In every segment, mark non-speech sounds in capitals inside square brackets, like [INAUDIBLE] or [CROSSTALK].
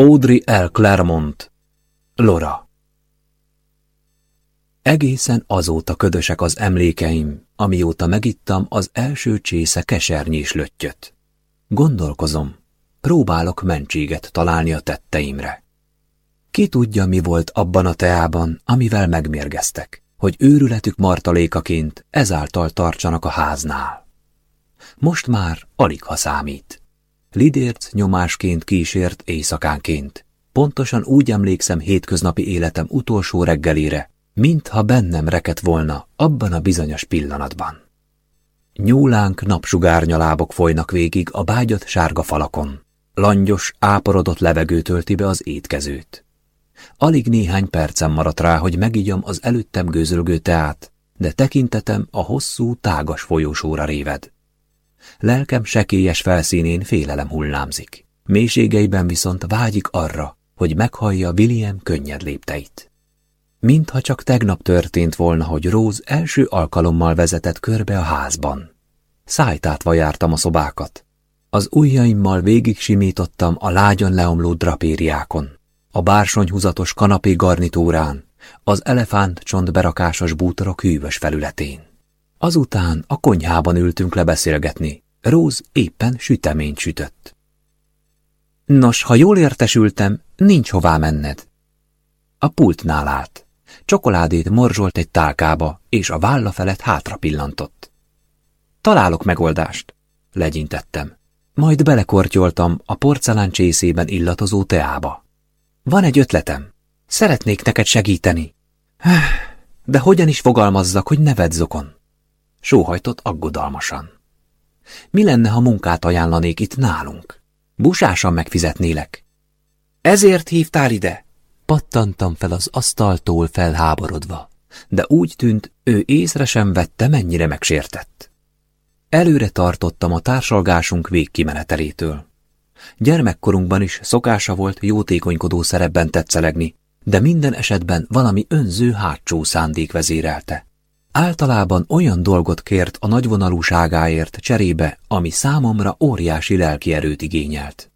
Audrey L. Claremont Lora Egészen azóta ködösek az emlékeim, amióta megittam az első csésze kesernyés löttyöt. Gondolkozom, próbálok mentséget találni a tetteimre. Ki tudja, mi volt abban a teában, amivel megmérgeztek, hogy őrületük martalékaként ezáltal tartsanak a háznál. Most már alig ha számít. Lidérc nyomásként kísért éjszakánként. Pontosan úgy emlékszem hétköznapi életem utolsó reggelére, mintha bennem reket volna abban a bizonyos pillanatban. Nyúlánk napsugárnyalábok folynak végig a bágyat sárga falakon. Langyos, áporodott levegő tölti be az étkezőt. Alig néhány percem maradt rá, hogy megígyam az előttem gőzölgő teát, de tekintetem a hosszú, tágas folyósóra réved. Lelkem sekélyes felszínén félelem hullámzik. Mélységeiben viszont vágyik arra, hogy meghallja William könnyed lépteit. Mintha csak tegnap történt volna, hogy Rose első alkalommal vezetett körbe a házban. Szájtátva jártam a szobákat. Az ujjaimmal végig simítottam a lágyan leomló drapériákon, a bársonyhúzatos kanapé garnitúrán, az elefánt csontberakásos bútorok hűvös felületén. Azután a konyhában ültünk lebeszélgetni. Róz éppen süteményt sütött. Nos, ha jól értesültem, nincs hová menned. A pultnál állt. Csokoládét morzsolt egy tálkába, és a válla felett hátra pillantott. Találok megoldást, legyintettem. Majd belekortyoltam a porcelán csészében illatozó teába. Van egy ötletem. Szeretnék neked segíteni. De hogyan is fogalmazzak, hogy neved zokon? Sóhajtott aggodalmasan. Mi lenne, ha munkát ajánlanék itt nálunk? Busásan megfizetnélek. Ezért hívtál ide? Pattantam fel az asztaltól felháborodva, de úgy tűnt, ő észre sem vette, mennyire megsértett. Előre tartottam a társalgásunk végkimenetelétől. Gyermekkorunkban is szokása volt jótékonykodó szerepben tetszelegni, de minden esetben valami önző hátsó szándék vezérelte. Általában olyan dolgot kért a nagyvonalúságáért cserébe, ami számomra óriási lelki erőt igényelt.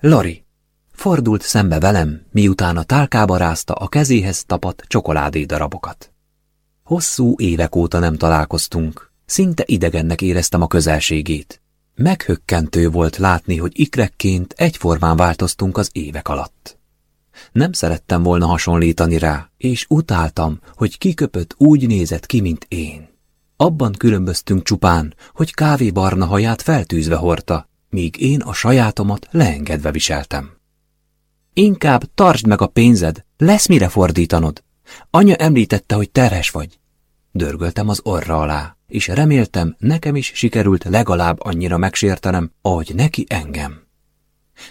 Lori, fordult szembe velem, miután a tálkába rázta a kezéhez tapadt csokoládé darabokat. Hosszú évek óta nem találkoztunk, szinte idegennek éreztem a közelségét. Meghökkentő volt látni, hogy ikrekként egyformán változtunk az évek alatt. Nem szerettem volna hasonlítani rá, és utáltam, hogy kiköpött úgy nézett ki, mint én. Abban különböztünk csupán, hogy kávébarna haját feltűzve hordta, míg én a sajátomat leengedve viseltem. Inkább tartsd meg a pénzed, lesz mire fordítanod. Anya említette, hogy terhes vagy. Dörgöltem az orra alá, és reméltem, nekem is sikerült legalább annyira megsértenem, ahogy neki engem.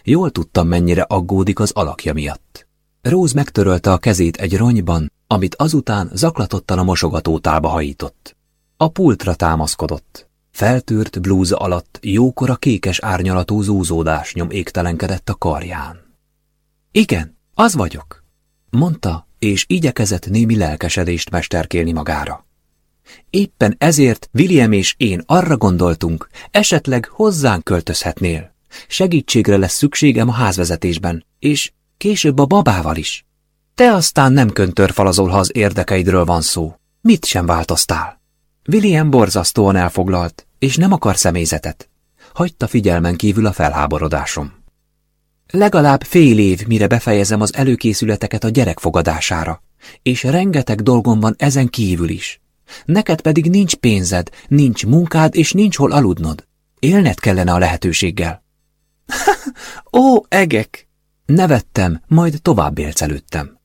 Jól tudtam, mennyire aggódik az alakja miatt. Rose megtörölte a kezét egy ronyban, amit azután zaklatottan a mosogatótába hajított. A pultra támaszkodott. Feltűrt blúza alatt jókora kékes árnyalatú zúzódás nyom égtelenkedett a karján. Igen, az vagyok, mondta, és igyekezett némi lelkesedést mesterkélni magára. Éppen ezért William és én arra gondoltunk, esetleg hozzánk költözhetnél. Segítségre lesz szükségem a házvezetésben, és később a babával is. Te aztán nem köntörfalazol, ha az érdekeidről van szó. Mit sem változtál? William borzasztóan elfoglalt, és nem akar személyzetet. Hagyta figyelmen kívül a felháborodásom. Legalább fél év, mire befejezem az előkészületeket a gyerek fogadására, és rengeteg dolgom van ezen kívül is. Neked pedig nincs pénzed, nincs munkád, és nincs hol aludnod. Élned kellene a lehetőséggel. [LAUGHS] Ó, egek! Nevettem, majd tovább élcelődtem.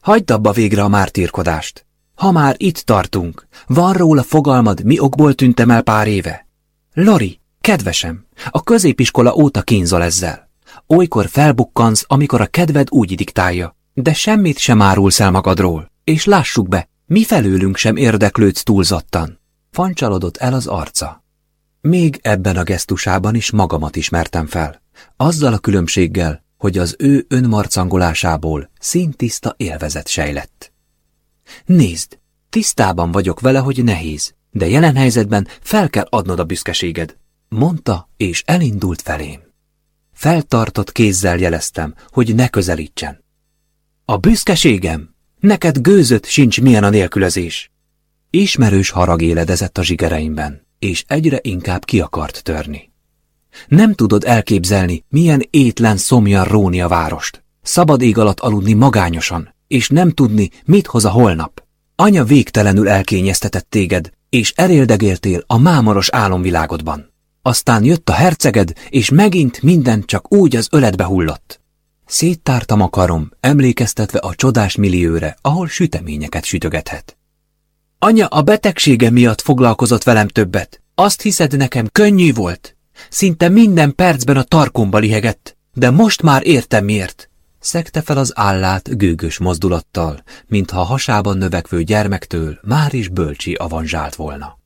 Hagyd abba végre a mártírkodást. Ha már itt tartunk, van róla fogalmad, mi okból tűntem el pár éve? Lori, kedvesem, a középiskola óta kínzol ezzel. Olykor felbukkansz, amikor a kedved úgy diktálja, de semmit sem árulsz el magadról, és lássuk be, mi felőlünk sem érdeklődsz túlzottan. Fancsalodott el az arca. Még ebben a gesztusában is magamat ismertem fel, azzal a különbséggel, hogy az ő önmarcangolásából szintiszta élvezet sejlett. Nézd, tisztában vagyok vele, hogy nehéz, de jelen helyzetben fel kell adnod a büszkeséged, mondta, és elindult felém. Feltartott kézzel jeleztem, hogy ne közelítsen. A büszkeségem? Neked gőzött sincs milyen a nélkülözés. Ismerős harag éledezett a zsigereimben, és egyre inkább ki akart törni. Nem tudod elképzelni, milyen étlen szomjan róni a várost. Szabad ég alatt aludni magányosan, és nem tudni, mit hoz a holnap. Anya végtelenül elkényeztetett téged, és eléldegéltél a mámoros álomvilágodban. Aztán jött a herceged, és megint minden csak úgy az öletbe hullott. Széttártam a karom, emlékeztetve a csodás millióre, ahol süteményeket sütögethet. Anya a betegsége miatt foglalkozott velem többet. Azt hiszed nekem könnyű volt? Szinte minden percben a tarkomba lihegett, de most már értem miért. Szegte fel az állát gőgös mozdulattal, mintha a hasában növekvő gyermektől már is bölcsi avanzsált volna.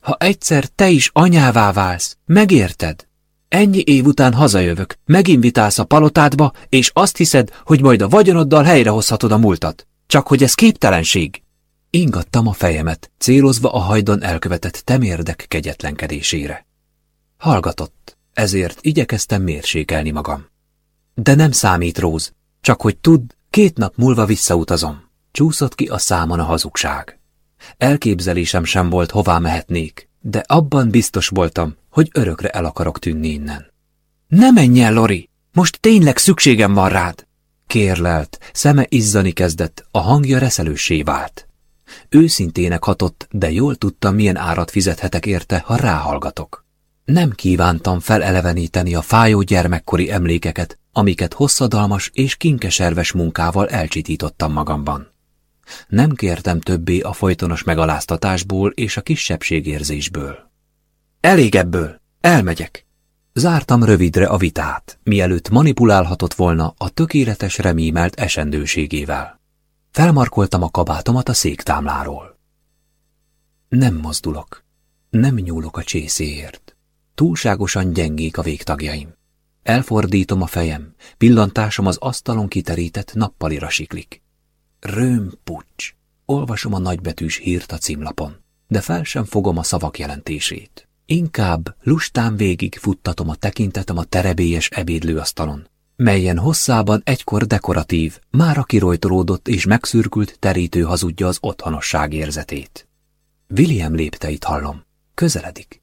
Ha egyszer te is anyává válsz, megérted? Ennyi év után hazajövök, meginvitálsz a palotádba, és azt hiszed, hogy majd a vagyonoddal helyrehozhatod a múltat. Csak hogy ez képtelenség. Ingattam a fejemet, célozva a hajdon elkövetett temérdek kegyetlenkedésére. Hallgatott, ezért igyekeztem mérsékelni magam. De nem számít, Róz, csak hogy tudd, két nap múlva visszautazom. Csúszott ki a számon a hazugság. Elképzelésem sem volt, hová mehetnék, de abban biztos voltam, hogy örökre el akarok tűnni innen. Ne menj el, Lori! Most tényleg szükségem van rád! Kérlelt, szeme izzani kezdett, a hangja reszelőssé vált. Őszintének hatott, de jól tudtam, milyen árat fizethetek érte, ha ráhallgatok. Nem kívántam feleleveníteni a fájó gyermekkori emlékeket, amiket hosszadalmas és kinkeserves munkával elcsitítottam magamban. Nem kértem többé a folytonos megaláztatásból és a kisebbségérzésből. Elég ebből, elmegyek. Zártam rövidre a vitát, mielőtt manipulálhatott volna a tökéletes remímelt esendőségével. Felmarkoltam a kabátomat a széktámláról. Nem mozdulok, nem nyúlok a csészéért. Túlságosan gyengék a végtagjaim. Elfordítom a fejem, pillantásom az asztalon kiterített nappalira siklik. Röm pucs. Olvasom a nagybetűs hírt a címlapon, de fel sem fogom a szavak jelentését. Inkább lustán végig futtatom a tekintetem a terebélyes ebédlőasztalon, melyen hosszában egykor dekoratív, mára kirojtolódott és megszürkült terítő hazudja az otthonosság érzetét. William lépteit hallom. Közeledik.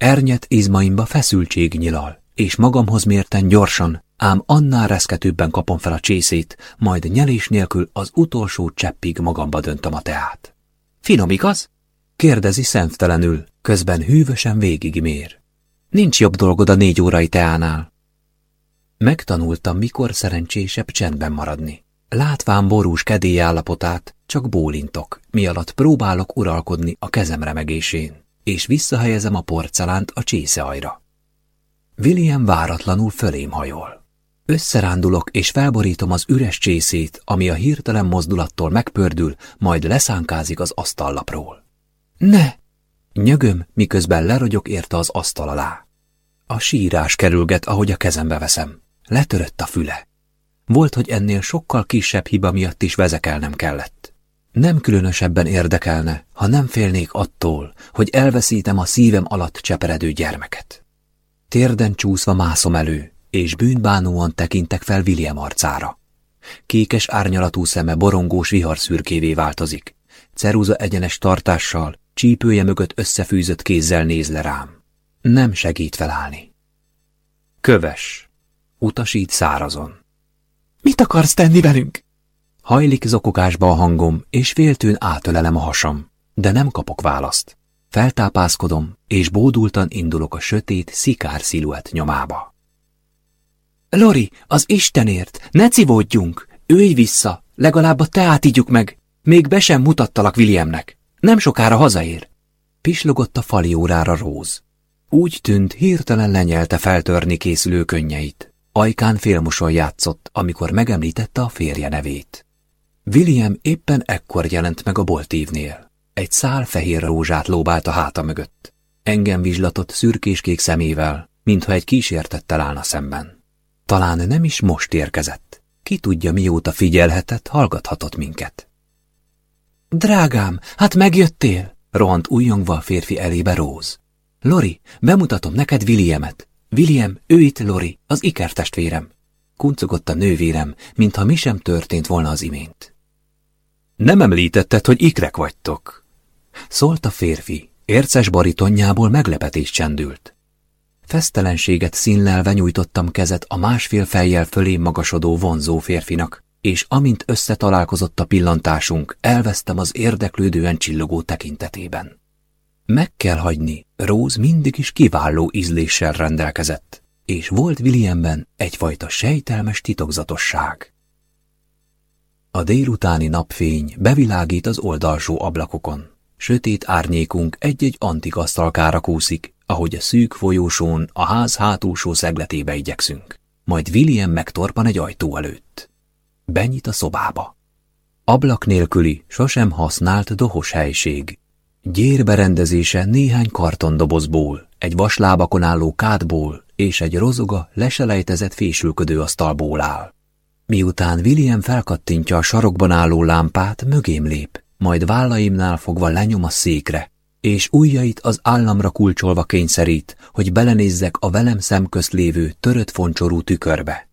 Ernyet izmaimba feszültség nyilal, és magamhoz mérten gyorsan, ám annál reszketőbben kapom fel a csészét, majd nyelés nélkül az utolsó cseppig magamba döntöm a teát. Finom, igaz? Kérdezi szemtelenül, közben hűvösen végigmér. Nincs jobb dolgod a négy órai teánál. Megtanultam, mikor szerencsésebb csendben maradni. Látván borús kedély állapotát, csak bólintok, mi alatt próbálok uralkodni a kezem remegésén, és visszahelyezem a porcelánt a csészeajra. William váratlanul fölém hajol. Összerándulok és felborítom az üres csészét, ami a hirtelen mozdulattól megpördül, majd leszánkázik az asztallapról. Ne! Nyögöm, miközben lerogyok érte az asztal alá. A sírás kerülget, ahogy a kezembe veszem. Letörött a füle. Volt, hogy ennél sokkal kisebb hiba miatt is vezekelnem kellett. Nem különösebben érdekelne, ha nem félnék attól, hogy elveszítem a szívem alatt cseperedő gyermeket. Térden csúszva mászom elő, és bűnbánóan tekintek fel William arcára. Kékes árnyalatú szeme borongós viharszürkévé változik. Ceruza egyenes tartással, csípője mögött összefűzött kézzel néz le rám. Nem segít felállni. Köves. Utasít szárazon. Mit akarsz tenni velünk? Hajlik zokogásba a hangom, és féltőn átölelem a hasam, de nem kapok választ. Feltápászkodom, és bódultan indulok a sötét, szikár sziluett nyomába. Lori, az Istenért, ne civódjunk! Őj vissza, legalább a teát ígyuk meg! Még be sem mutattalak Williamnek. Nem sokára hazaér. Pislogott a fali órára Róz. Úgy tűnt, hirtelen lenyelte feltörni készülő könnyeit. Ajkán félmoson játszott, amikor megemlítette a férje nevét. William éppen ekkor jelent meg a boltívnél. Egy szál fehér rózsát lóbált a háta mögött. Engem vizslatott szürkéskék szemével, mintha egy kísértettel állna szemben. Talán nem is most érkezett. Ki tudja, mióta figyelhetett, hallgathatott minket. Drágám, hát megjöttél? rohant újjongva a férfi elébe Róz. Lori, bemutatom neked Williamet. William, ő itt Lori, az ikertestvérem. Kuncogott a nővérem, mintha mi sem történt volna az imént. Nem említetted, hogy ikrek vagytok. Szólt a férfi, érces baritonjából meglepetés csendült. Fesztelenséget színlelve nyújtottam kezet a másfél fejjel fölé magasodó vonzó férfinak, és amint összetalálkozott a pillantásunk, elvesztem az érdeklődően csillogó tekintetében. Meg kell hagyni, Rose mindig is kiváló ízléssel rendelkezett, és volt Williamben egyfajta sejtelmes titokzatosság. A délutáni napfény bevilágít az oldalsó ablakokon. Sötét árnyékunk egy-egy antik asztalkára kúszik, ahogy a szűk folyósón a ház hátulsó szegletébe igyekszünk. Majd William megtorpan egy ajtó előtt. Benyit a szobába. Ablak nélküli, sosem használt dohos helység. Gyérberendezése néhány kartondobozból, egy vaslábakon álló kádból és egy rozoga leselejtezett fésülködő asztalból áll. Miután William felkattintja a sarokban álló lámpát, mögém lép, majd vállaimnál fogva lenyom a székre, és ujjait az államra kulcsolva kényszerít, hogy belenézzek a velem szemközt lévő törött foncsorú tükörbe.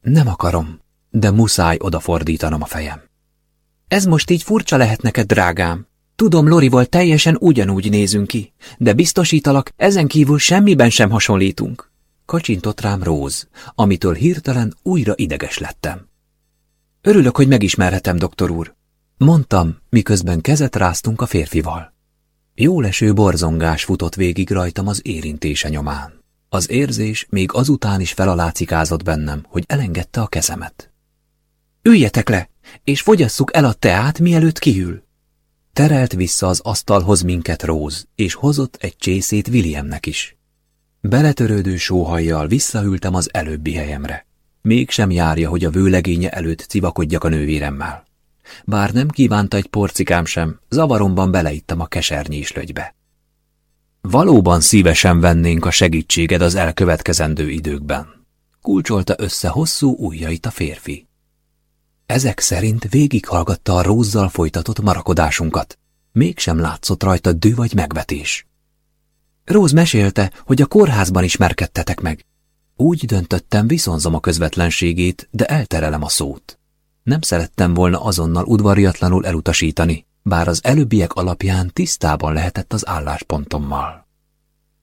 Nem akarom, de muszáj odafordítanom a fejem. Ez most így furcsa lehet neked, drágám. Tudom, Lorival teljesen ugyanúgy nézünk ki, de biztosítalak, ezen kívül semmiben sem hasonlítunk. Kacsintott rám Róz, amitől hirtelen újra ideges lettem. Örülök, hogy megismerhetem, doktor úr. Mondtam, miközben kezet ráztunk a férfival. Jóleső borzongás futott végig rajtam az érintése nyomán. Az érzés még azután is felalácikázott bennem, hogy elengedte a kezemet. Üljetek le, és fogyasszuk el a teát, mielőtt kihűl. Terelt vissza az asztalhoz minket Róz, és hozott egy csészét Williamnek is. Beletörődő sóhajjal visszahültem az előbbi helyemre. Mégsem járja, hogy a vőlegénye előtt civakodjak a nővéremmel. Bár nem kívánta egy porcikám sem, zavaromban beleittem a lögybe. Valóban szívesen vennénk a segítséged az elkövetkezendő időkben. Kulcsolta össze hosszú ujjait a férfi. Ezek szerint végighallgatta a rózzal folytatott marakodásunkat. Mégsem látszott rajta dű vagy megvetés. Róz mesélte, hogy a kórházban ismerkedtetek meg. Úgy döntöttem, viszonzom a közvetlenségét, de elterelem a szót. Nem szerettem volna azonnal udvariatlanul elutasítani, bár az előbbiek alapján tisztában lehetett az álláspontommal.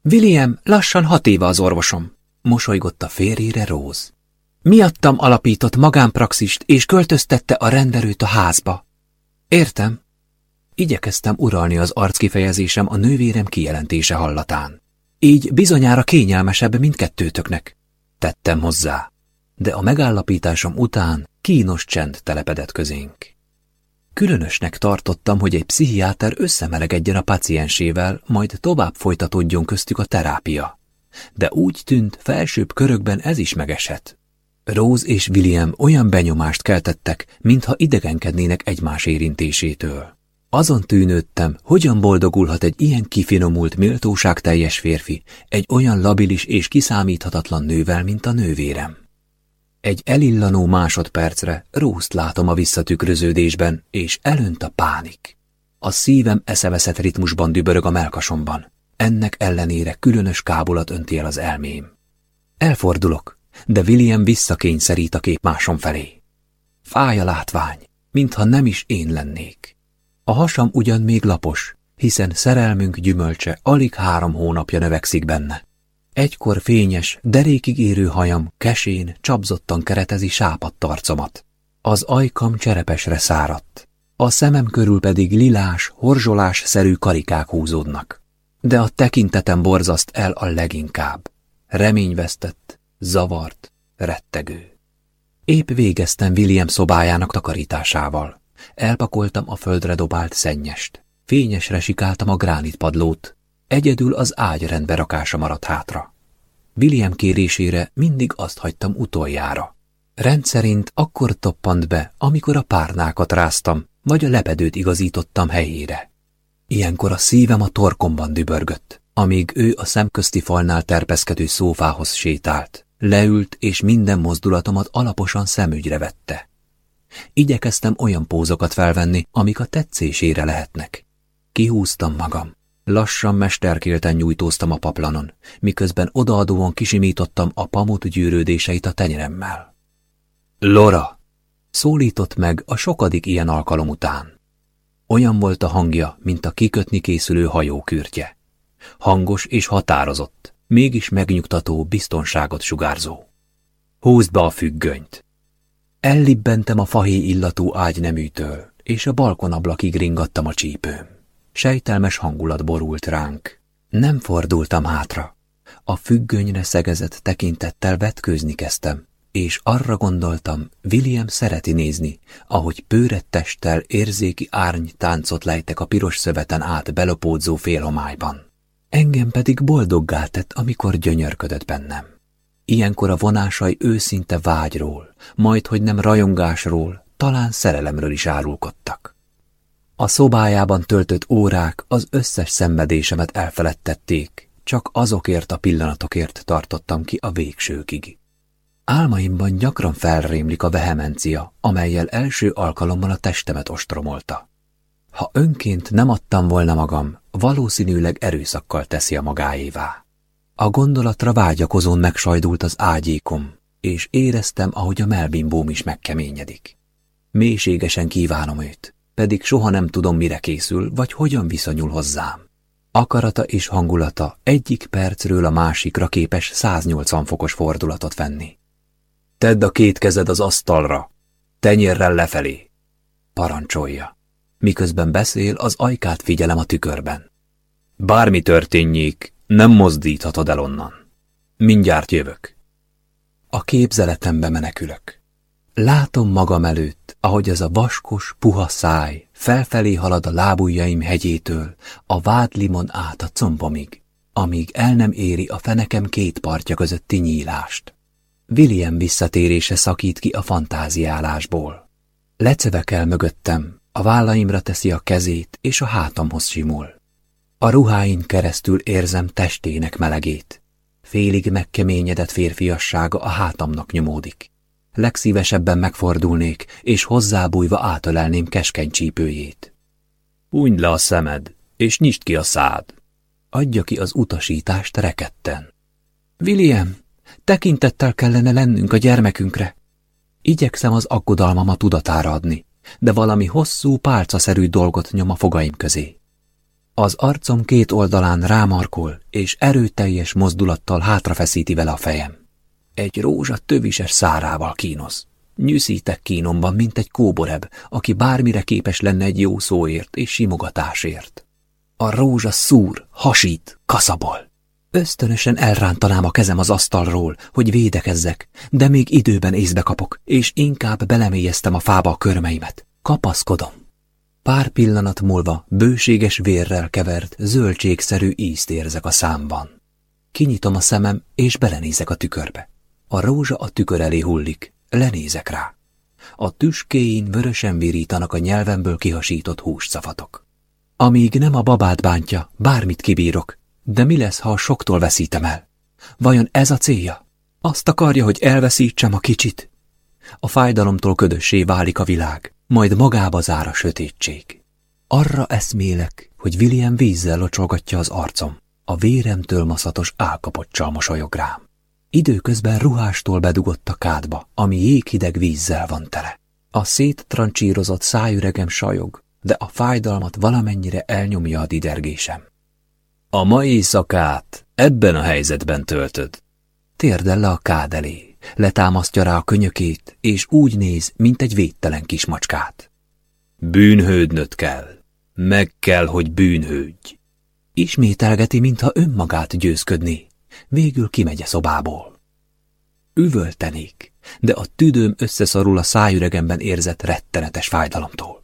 William lassan hat éve az orvosom, mosolygott a férjére Róz. Miattam alapított magánpraxist és költöztette a renderőt a házba. Értem. Igyekeztem uralni az arckifejezésem a nővérem kijelentése hallatán. Így bizonyára kényelmesebb mindkettőtöknek. Tettem hozzá. De a megállapításom után kínos csend telepedett közénk. Különösnek tartottam, hogy egy pszichiáter összemelegedjen a paciensével, majd tovább folytatódjon köztük a terápia. De úgy tűnt, felsőbb körökben ez is megesett. Rose és William olyan benyomást keltettek, mintha idegenkednének egymás érintésétől. Azon tűnődtem, hogyan boldogulhat egy ilyen kifinomult, méltóságteljes férfi egy olyan labilis és kiszámíthatatlan nővel, mint a nővérem. Egy elillanó másodpercre Rózt látom a visszatükröződésben, és elönt a pánik. A szívem eszeveszett ritmusban dübörög a melkasomban. Ennek ellenére különös kábulat önti el az elmém. Elfordulok, de William visszakényszerít a képmásom felé. Fáj a látvány, mintha nem is én lennék. A hasam ugyan még lapos, hiszen szerelmünk gyümölcse alig három hónapja növekszik benne. Egykor fényes, derékig érő hajam kesén, csapzottan keretezi sápadt arcomat. Az ajkam cserepesre száradt, a szemem körül pedig lilás, horzsolás-szerű karikák húzódnak. De a tekintetem borzaszt el a leginkább. Reményvesztett, zavart, rettegő. Épp végeztem William szobájának takarításával. Elpakoltam a földre dobált szennyest. Fényesre sikáltam a gránitpadlót, Egyedül az ágy rendberakása maradt hátra. William kérésére mindig azt hagytam utoljára. Rendszerint akkor toppant be, amikor a párnákat ráztam, vagy a lepedőt igazítottam helyére. Ilyenkor a szívem a torkomban dübörgött, amíg ő a szemközti falnál terpeszkedő szófához sétált. Leült, és minden mozdulatomat alaposan szemügyre vette. Igyekeztem olyan pózokat felvenni, amik a tetszésére lehetnek. Kihúztam magam. Lassan mesterkélten nyújtóztam a paplanon, miközben odaadóan kisimítottam a pamut gyűrődéseit a tenyeremmel. Lora! Szólított meg a sokadik ilyen alkalom után. Olyan volt a hangja, mint a kikötni készülő hajókürtje. Hangos és határozott, mégis megnyugtató, biztonságot sugárzó. Húzd be a függönyt! Ellibbentem a fahé illatú ágyneműtől, és a balkonablakig ringattam a csípőm. Sejtelmes hangulat borult ránk. Nem fordultam hátra. A függönyre szegezett tekintettel vetkőzni kezdtem, és arra gondoltam, William szereti nézni, ahogy pőrett testtel érzéki árny táncot lejtek a piros szöveten át belopódzó félhomályban. Engem pedig boldoggá tett, amikor gyönyörködött bennem. Ilyenkor a vonásai őszinte vágyról, majd hogy nem rajongásról, talán szerelemről is árulkodtak. A szobájában töltött órák az összes szenvedésemet elfeledtették, csak azokért a pillanatokért tartottam ki a végsőkig. Álmaimban gyakran felrémlik a vehemencia, amelyel első alkalommal a testemet ostromolta. Ha önként nem adtam volna magam, valószínűleg erőszakkal teszi a magáévá. A gondolatra vágyakozón megsajdult az ágyékom, és éreztem, ahogy a melbimbóm is megkeményedik. Mélységesen kívánom őt, pedig soha nem tudom, mire készül, vagy hogyan viszonyul hozzám. Akarata és hangulata egyik percről a másikra képes 180 fokos fordulatot venni. Tedd a két kezed az asztalra, tenyérrel lefelé, parancsolja. Miközben beszél, az ajkát figyelem a tükörben. Bármi történjék, nem mozdíthatod el onnan. Mindjárt jövök. A képzeletembe menekülök. Látom magam előtt, ahogy az a vaskos, puha száj felfelé halad a lábujjaim hegyétől, a vádlimon át a combomig, amíg el nem éri a fenekem két partja közötti nyílást. William visszatérése szakít ki a fantáziálásból. Lecövekel mögöttem, a vállaimra teszi a kezét, és a hátamhoz simul. A ruháin keresztül érzem testének melegét. Félig megkeményedett férfiassága a hátamnak nyomódik. Legszívesebben megfordulnék, és hozzábújva átölelném keskeny csípőjét. Hunyd le a szemed, és nyisd ki a szád. Adja ki az utasítást reketten. William, tekintettel kellene lennünk a gyermekünkre. Igyekszem az aggodalmama tudatára adni, de valami hosszú, pálcaszerű dolgot nyom a fogaim közé. Az arcom két oldalán rámarkol, és erőteljes mozdulattal hátrafeszíti vele a fejem. Egy rózsa tövises szárával kínoz. Nyűszítek kínomban, mint egy kóboreb, aki bármire képes lenne egy jó szóért és simogatásért. A rózsa szúr, hasít, kaszabol. Ösztönösen elrántanám a kezem az asztalról, hogy védekezzek, de még időben észbe kapok, és inkább belemélyeztem a fába a körmeimet. Kapaszkodom. Pár pillanat múlva bőséges vérrel kevert, zöldségszerű ízt érzek a számban. Kinyitom a szemem, és belenézek a tükörbe. A rózsa a tükör elé hullik, lenézek rá. A tüskéin vörösen virítanak a nyelvemből kihasított húscafatok. Amíg nem a babát bántja, bármit kibírok, de mi lesz, ha a soktól veszítem el? Vajon ez a célja? Azt akarja, hogy elveszítsem a kicsit? A fájdalomtól ködössé válik a világ, majd magába zár a sötétség. Arra eszmélek, hogy William vízzel locsolgatja az arcom. A véremtől maszatos álkapocsal mosolyog rám. Időközben ruhástól bedugott a kádba, ami jéghideg vízzel van tele. A széttrancsírozott szájüregem sajog, de a fájdalmat valamennyire elnyomja a didergésem. A mai éjszakát ebben a helyzetben töltöd. Térdel le a kád elé, letámasztja rá a könyökét, és úgy néz, mint egy védtelen kismacskát. Bűnhődnöd kell. Meg kell, hogy bűnhődj. Ismételgeti, mintha önmagát győzködni. Végül kimegy a szobából. Üvöltenék, de a tüdőm összeszorul a szájüregemben érzett rettenetes fájdalomtól.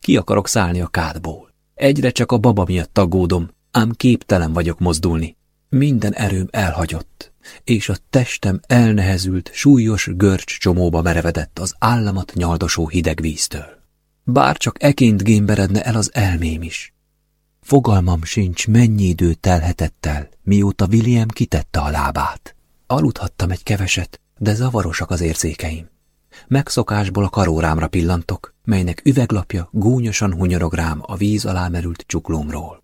Ki akarok szállni a kádból. Egyre csak a baba miatt aggódom, ám képtelen vagyok mozdulni. Minden erőm elhagyott, és a testem elnehezült, súlyos görcs csomóba merevedett az államat nyaldosó hideg víztől. Bár csak eként gémberedne el az elmém is. Fogalmam sincs, mennyi idő telhetett el, mióta William kitette a lábát. Aludhattam egy keveset, de zavarosak az érzékeim. Megszokásból a karórámra pillantok, melynek üveglapja gúnyosan hunyorog rám a víz alá merült csuklómról.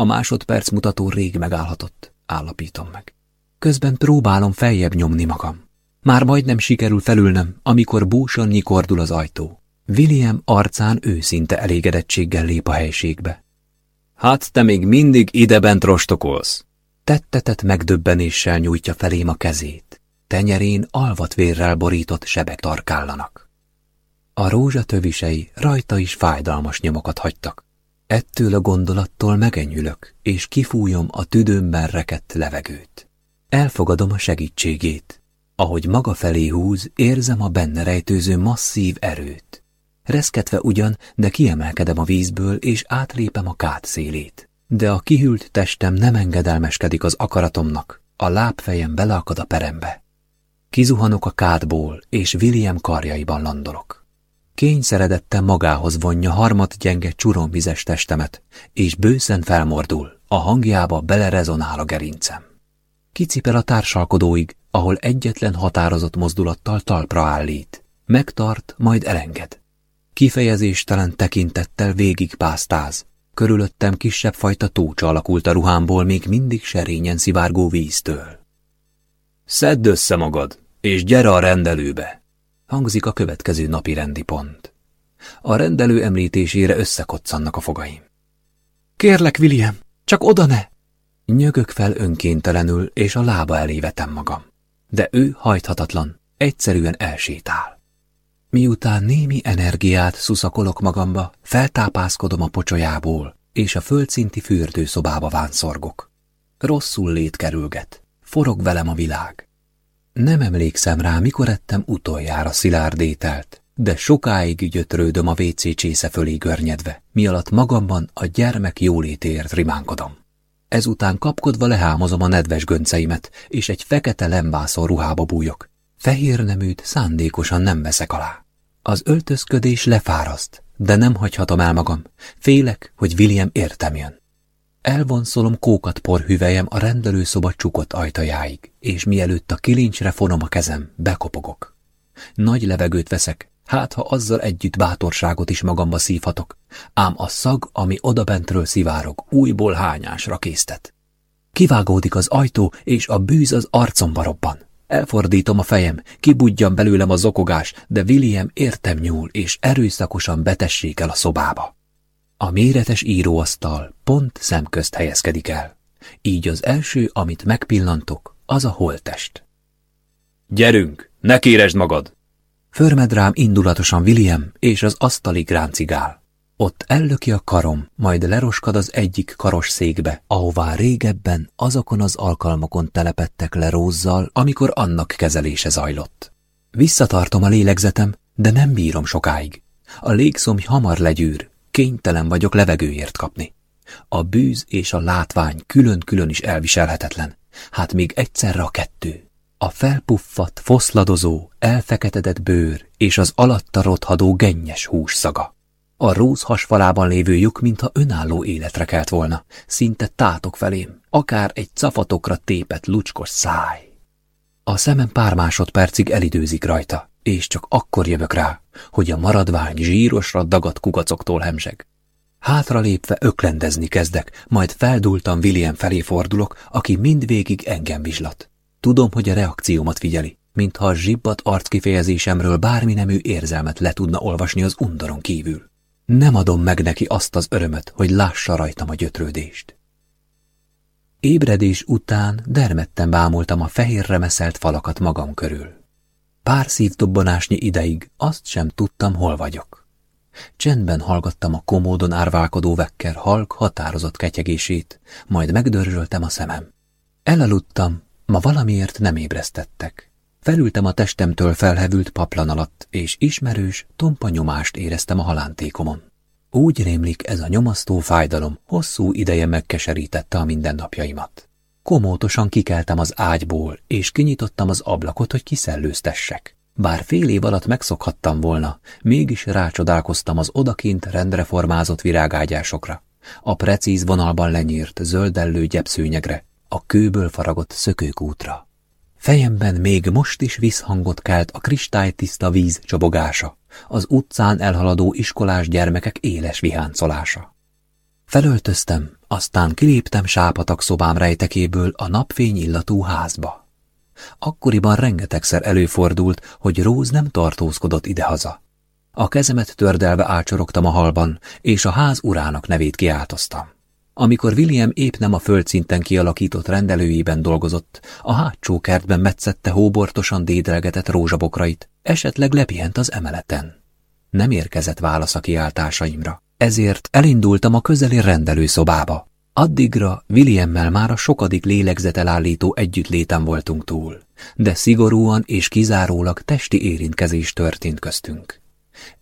A másodperc mutató rég megállhatott, állapítom meg. Közben próbálom feljebb nyomni magam. Már majdnem sikerül felülnöm, amikor búsan nyikordul az ajtó. William arcán őszinte elégedettséggel lép a helységbe. Hát te még mindig idebent rostokolsz. Tettetett megdöbbenéssel nyújtja felém a kezét. Tenyerén alvatvérrel borított sebek tarkállanak. A rózsa tövisei rajta is fájdalmas nyomokat hagytak. Ettől a gondolattól megenyülök, és kifújom a tüdőmben rekett levegőt. Elfogadom a segítségét. Ahogy maga felé húz, érzem a benne rejtőző masszív erőt. Reszketve ugyan, de kiemelkedem a vízből, és átlépem a kát szélét. De a kihűlt testem nem engedelmeskedik az akaratomnak, a lábfejem beleakad a perembe. Kizuhanok a kádból, és William karjaiban landolok. Kényszeredette magához vonja harmat gyenge csuromvizes testemet, és bőszen felmordul, a hangjába belerezonál a gerincem. Kicipel a társalkodóig, ahol egyetlen határozott mozdulattal talpra állít. Megtart, majd elenged. Kifejezéstelen tekintettel végig pásztáz. Körülöttem kisebb fajta tócsa alakult a ruhámból még mindig serényen szivárgó víztől. Szedd össze magad, és gyere a rendelőbe! Hangzik a következő napi rendi pont. A rendelő említésére összekoccannak a fogaim. Kérlek, William, csak oda ne! Nyögök fel önkéntelenül, és a lába elé vetem magam. De ő hajthatatlan, egyszerűen elsétál. Miután némi energiát szuszakolok magamba, feltápászkodom a pocsolyából, és a földszinti fürdőszobába vánszorgok. Rosszul lét kerülget, forog velem a világ. Nem emlékszem rá, mikor ettem utoljára szilárdételt, de sokáig gyötrődöm a WC csésze fölé görnyedve, mi alatt magamban a gyermek jólétéért rimánkodom. Ezután kapkodva lehámozom a nedves gönceimet, és egy fekete lembászó ruhába bújok. Fehér neműt szándékosan nem veszek alá. Az öltözködés lefáraszt, de nem hagyhatom el magam. Félek, hogy William értem jön. Elvonszolom kókat porhüvelyem a rendelőszoba csukott ajtajáig, és mielőtt a kilincsre fonom a kezem, bekopogok. Nagy levegőt veszek, hát ha azzal együtt bátorságot is magamba szívhatok, ám a szag, ami odabentről szivárog, újból hányásra késztet. Kivágódik az ajtó, és a bűz az arcomba robban. Elfordítom a fejem, kibudjan belőlem a zokogás, de William értem nyúl, és erőszakosan betessék el a szobába. A méretes íróasztal pont szemközt helyezkedik el. Így az első, amit megpillantok, az a holtest. Gyerünk, ne kéresd magad! Förmed rám indulatosan William, és az asztalig ráncigál. Ott ellöki a karom, majd leroskad az egyik karos székbe, ahová régebben azokon az alkalmakon telepettek le rózzal, amikor annak kezelése zajlott. Visszatartom a lélegzetem, de nem bírom sokáig. A légszomj hamar legyűr, kénytelen vagyok levegőért kapni. A bűz és a látvány külön-külön is elviselhetetlen, hát még egyszerre a kettő. A felpuffat, foszladozó, elfeketedett bőr és az alatta rothadó gennyes hús szaga. A róz hasfalában lévő lyuk, mintha önálló életre kelt volna, szinte tátok felém, akár egy cafatokra tépet lucskos száj. A szemem pár másodpercig elidőzik rajta, és csak akkor jövök rá, hogy a maradvány zsírosra dagadt kugacoktól hemzseg. Hátra lépve öklendezni kezdek, majd feldultam William felé fordulok, aki mindvégig engem vizslat. Tudom, hogy a reakciómat figyeli, mintha a zsibbat arckifejezésemről bármi nemű érzelmet le tudna olvasni az undoron kívül. Nem adom meg neki azt az örömöt, hogy lássa rajtam a gyötrődést. Ébredés után dermedten bámultam a fehérre meszelt falakat magam körül. Pár szívdobbanásnyi ideig azt sem tudtam, hol vagyok. Csendben hallgattam a komódon árválkodó vekker halk határozott ketyegését, majd megdörzsöltem a szemem. Elaludtam, ma valamiért nem ébresztettek. Felültem a testemtől felhevült paplan alatt, és ismerős, tompa nyomást éreztem a halántékomon. Úgy rémlik ez a nyomasztó fájdalom, hosszú ideje megkeserítette a mindennapjaimat. Komótosan kikeltem az ágyból, és kinyitottam az ablakot, hogy kiszellőztessek. Bár fél év alatt megszokhattam volna, mégis rácsodálkoztam az odakint rendre formázott virágágyásokra, a precíz vonalban lenyírt zöldellő gyepszőnyegre, a kőből faragott szökőkútra. Fejemben még most is visszhangot kelt a kristálytiszta víz csobogása, az utcán elhaladó iskolás gyermekek éles viháncolása. Felöltöztem, aztán kiléptem sápatak szobám rejtekéből a napfény illatú házba. Akkoriban rengetegszer előfordult, hogy Róz nem tartózkodott idehaza. A kezemet tördelve ácsorogtam a halban, és a ház urának nevét kiáltoztam. Amikor William épp nem a földszinten kialakított rendelőjében dolgozott, a hátsó kertben metszette hóbortosan dédelgetett rózsabokrait, esetleg lepihent az emeleten. Nem érkezett válasz a kiáltásaimra, ezért elindultam a közeli rendelőszobába. Addigra Williammel már a sokadik lélegzetelállító együttléten voltunk túl, de szigorúan és kizárólag testi érintkezés történt köztünk.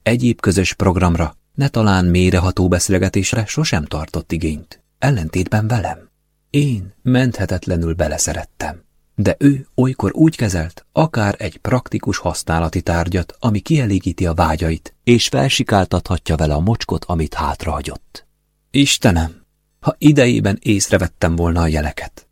Egyéb közös programra, ne talán mélyreható beszélgetésre sosem tartott igényt, ellentétben velem. Én menthetetlenül beleszerettem, de ő olykor úgy kezelt, akár egy praktikus használati tárgyat, ami kielégíti a vágyait, és felsikáltathatja vele a mocskot, amit hátrahagyott. Istenem, ha idejében észrevettem volna a jeleket.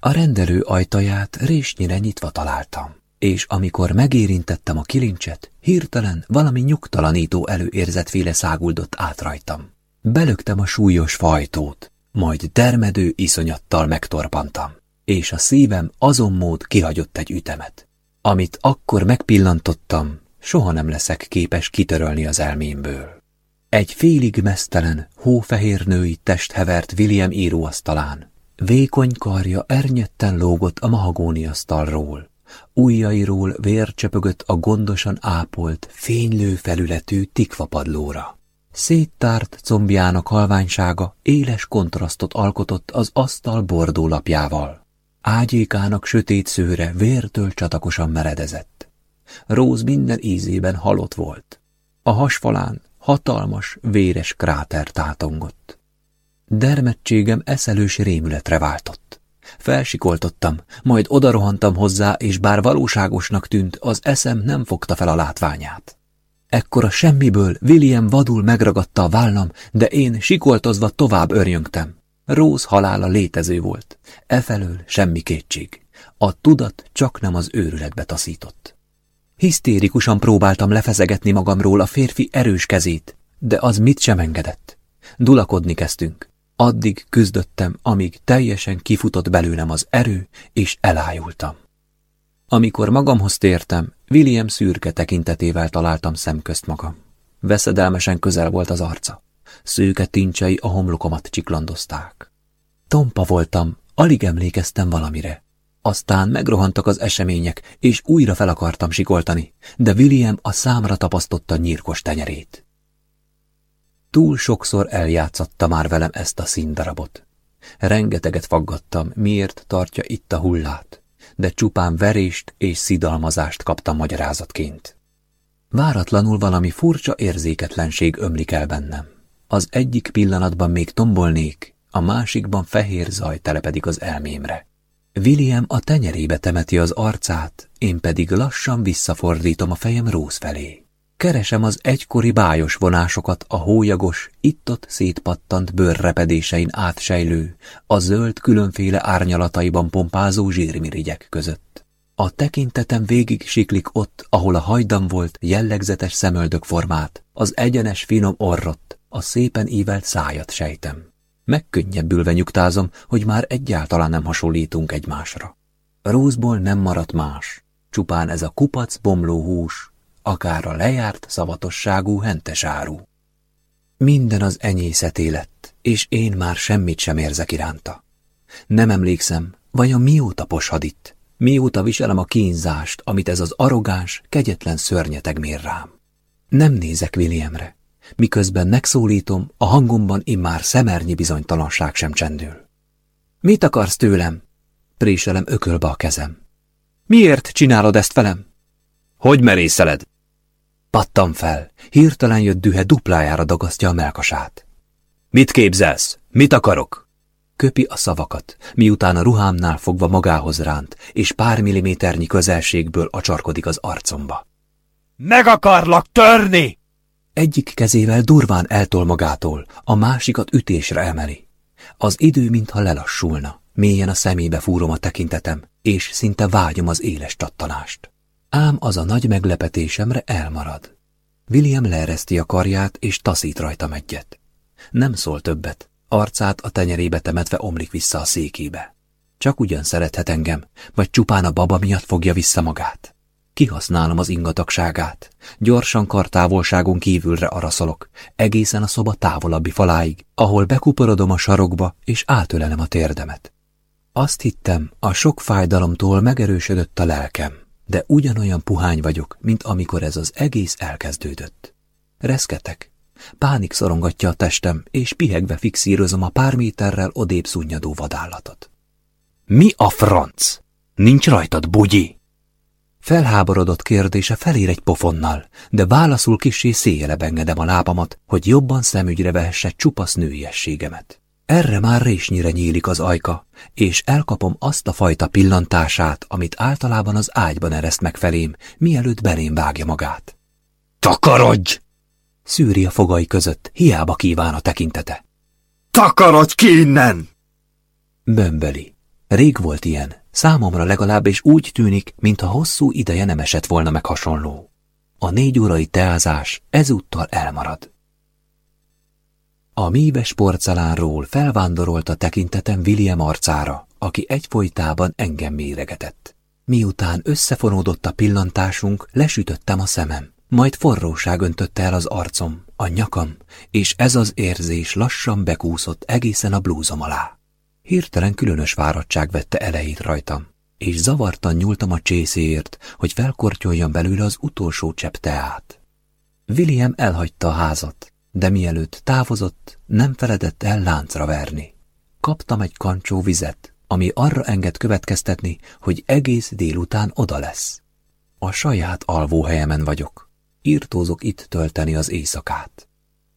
A rendelő ajtaját résnyire nyitva találtam, és amikor megérintettem a kilincset, hirtelen valami nyugtalanító előérzetféle száguldott át rajtam. Belögtem a súlyos fajtót, majd dermedő iszonyattal megtorpantam, és a szívem azon mód kihagyott egy ütemet. Amit akkor megpillantottam, soha nem leszek képes kitörölni az elmémből. Egy félig mesztelen, hófehér női test hevert William íróasztalán. Vékony karja ernyetten lógott a mahagóniasztalról. Ujjairól vér csöpögött a gondosan ápolt, fénylő felületű tikvapadlóra. Széttárt combjának halványsága éles kontrasztot alkotott az asztal bordó lapjával. Ágyékának sötét szőre vértől csatakosan meredezett. Róz minden ízében halott volt. A hasfalán hatalmas, véres kráter tátongott. Dermedtségem eszelős rémületre váltott. Felsikoltottam, majd odarohantam hozzá, és bár valóságosnak tűnt, az eszem nem fogta fel a látványát. Ekkor a semmiből William vadul megragadta a vállam, de én sikoltozva tovább örjöngtem. Róz halála létező volt. Efelől semmi kétség. A tudat csak nem az őrületbe taszított. Hisztérikusan próbáltam lefezegetni magamról a férfi erős kezét, de az mit sem engedett. Dulakodni kezdtünk. Addig küzdöttem, amíg teljesen kifutott belőlem az erő, és elájultam. Amikor magamhoz tértem, William szürke tekintetével találtam szemközt magam. Veszedelmesen közel volt az arca. Szőke tincsei a homlokomat csiklandozták. Tompa voltam, alig emlékeztem valamire. Aztán megrohantak az események, és újra fel akartam sikoltani, de William a számra tapasztotta nyírkos tenyerét. Túl sokszor eljátszatta már velem ezt a színdarabot. Rengeteget faggattam, miért tartja itt a hullát, de csupán verést és szidalmazást kaptam magyarázatként. Váratlanul valami furcsa érzéketlenség ömlik el bennem. Az egyik pillanatban még tombolnék, a másikban fehér zaj telepedik az elmémre. William a tenyerébe temeti az arcát, én pedig lassan visszafordítom a fejem Róz felé. Keresem az egykori bájos vonásokat a hólyagos, itt-ott szétpattant bőrrepedésein átsejlő, a zöld különféle árnyalataiban pompázó zsírmirigyek között. A tekintetem végig siklik ott, ahol a hajdam volt jellegzetes szemöldök formát, az egyenes finom orrot, a szépen ívelt szájat sejtem. Megkönnyebbülve nyugtázom, hogy már egyáltalán nem hasonlítunk egymásra. Rózból nem maradt más, csupán ez a kupac bomló hús, akár a lejárt szavatosságú hentes áru. Minden az enyészeté lett, és én már semmit sem érzek iránta. Nem emlékszem, vajon mióta poshad itt, mióta viselem a kínzást, amit ez az arrogáns, kegyetlen szörnyeteg mér rám. Nem nézek Williamre, Miközben megszólítom, a hangomban immár szemernyi bizonytalanság sem csendül. Mit akarsz tőlem? Préselem ökölbe a kezem. Miért csinálod ezt velem? Hogy merészeled? Pattam fel, hirtelen jött dühe duplájára dagasztja a melkasát. Mit képzelsz? Mit akarok? Köpi a szavakat, miután a ruhámnál fogva magához ránt, és pár milliméternyi közelségből acsarkodik az arcomba. Meg akarlak törni! Egyik kezével durván eltol magától, a másikat ütésre emeli. Az idő mintha lelassulna, mélyen a szemébe fúrom a tekintetem, és szinte vágyom az éles csattanást. Ám az a nagy meglepetésemre elmarad. William leereszti a karját, és taszít rajtam egyet. Nem szól többet, Arcát a tenyerébe temetve omlik vissza a székébe. Csak ugyan szerethet engem, vagy csupán a baba miatt fogja vissza magát. Kihasználom az ingatagságát. Gyorsan kartávolságon kívülre araszolok, egészen a szoba távolabbi faláig, ahol bekuporodom a sarokba és átölelem a térdemet. Azt hittem, a sok fájdalomtól megerősödött a lelkem, de ugyanolyan puhány vagyok, mint amikor ez az egész elkezdődött. Reszketek, pánik szorongatja a testem, és pihegve fixírozom a pár méterrel odébb szunnyadó vadállatot. Mi a franc? Nincs rajtad, bugyi? Felháborodott kérdése felér egy pofonnal, de válaszul kisé széjjelebb engedem a lábamat, hogy jobban szemügyre vehesse csupasz nőiességemet. Erre már résnyire nyílik az ajka, és elkapom azt a fajta pillantását, amit általában az ágyban ereszt meg felém, mielőtt belém vágja magát. Takarodj! Szűri a fogai között, hiába kíván a tekintete. Takarodj ki innen! Bömböli. Rég volt ilyen, számomra legalábbis úgy tűnik, mintha hosszú ideje nem esett volna meg hasonló. A négy órai teázás ezúttal elmarad. A míves porcelánról felvándorolt a tekintetem William arcára, aki egyfolytában engem méregetett. Miután összefonódott a pillantásunk, lesütöttem a szemem, majd forróság öntötte el az arcom, a nyakam, és ez az érzés lassan bekúszott egészen a blúzom alá. Hirtelen különös fáradtság vette elejét rajtam, és zavartan nyúltam a csészéért, hogy felkortyoljam belőle az utolsó csepp teát. William elhagyta a házat, de mielőtt távozott, nem feledett el láncra verni. Kaptam egy kancsó vizet, ami arra enged következtetni, hogy egész délután oda lesz. A saját alvóhelyemen vagyok. Írtózok itt tölteni az éjszakát.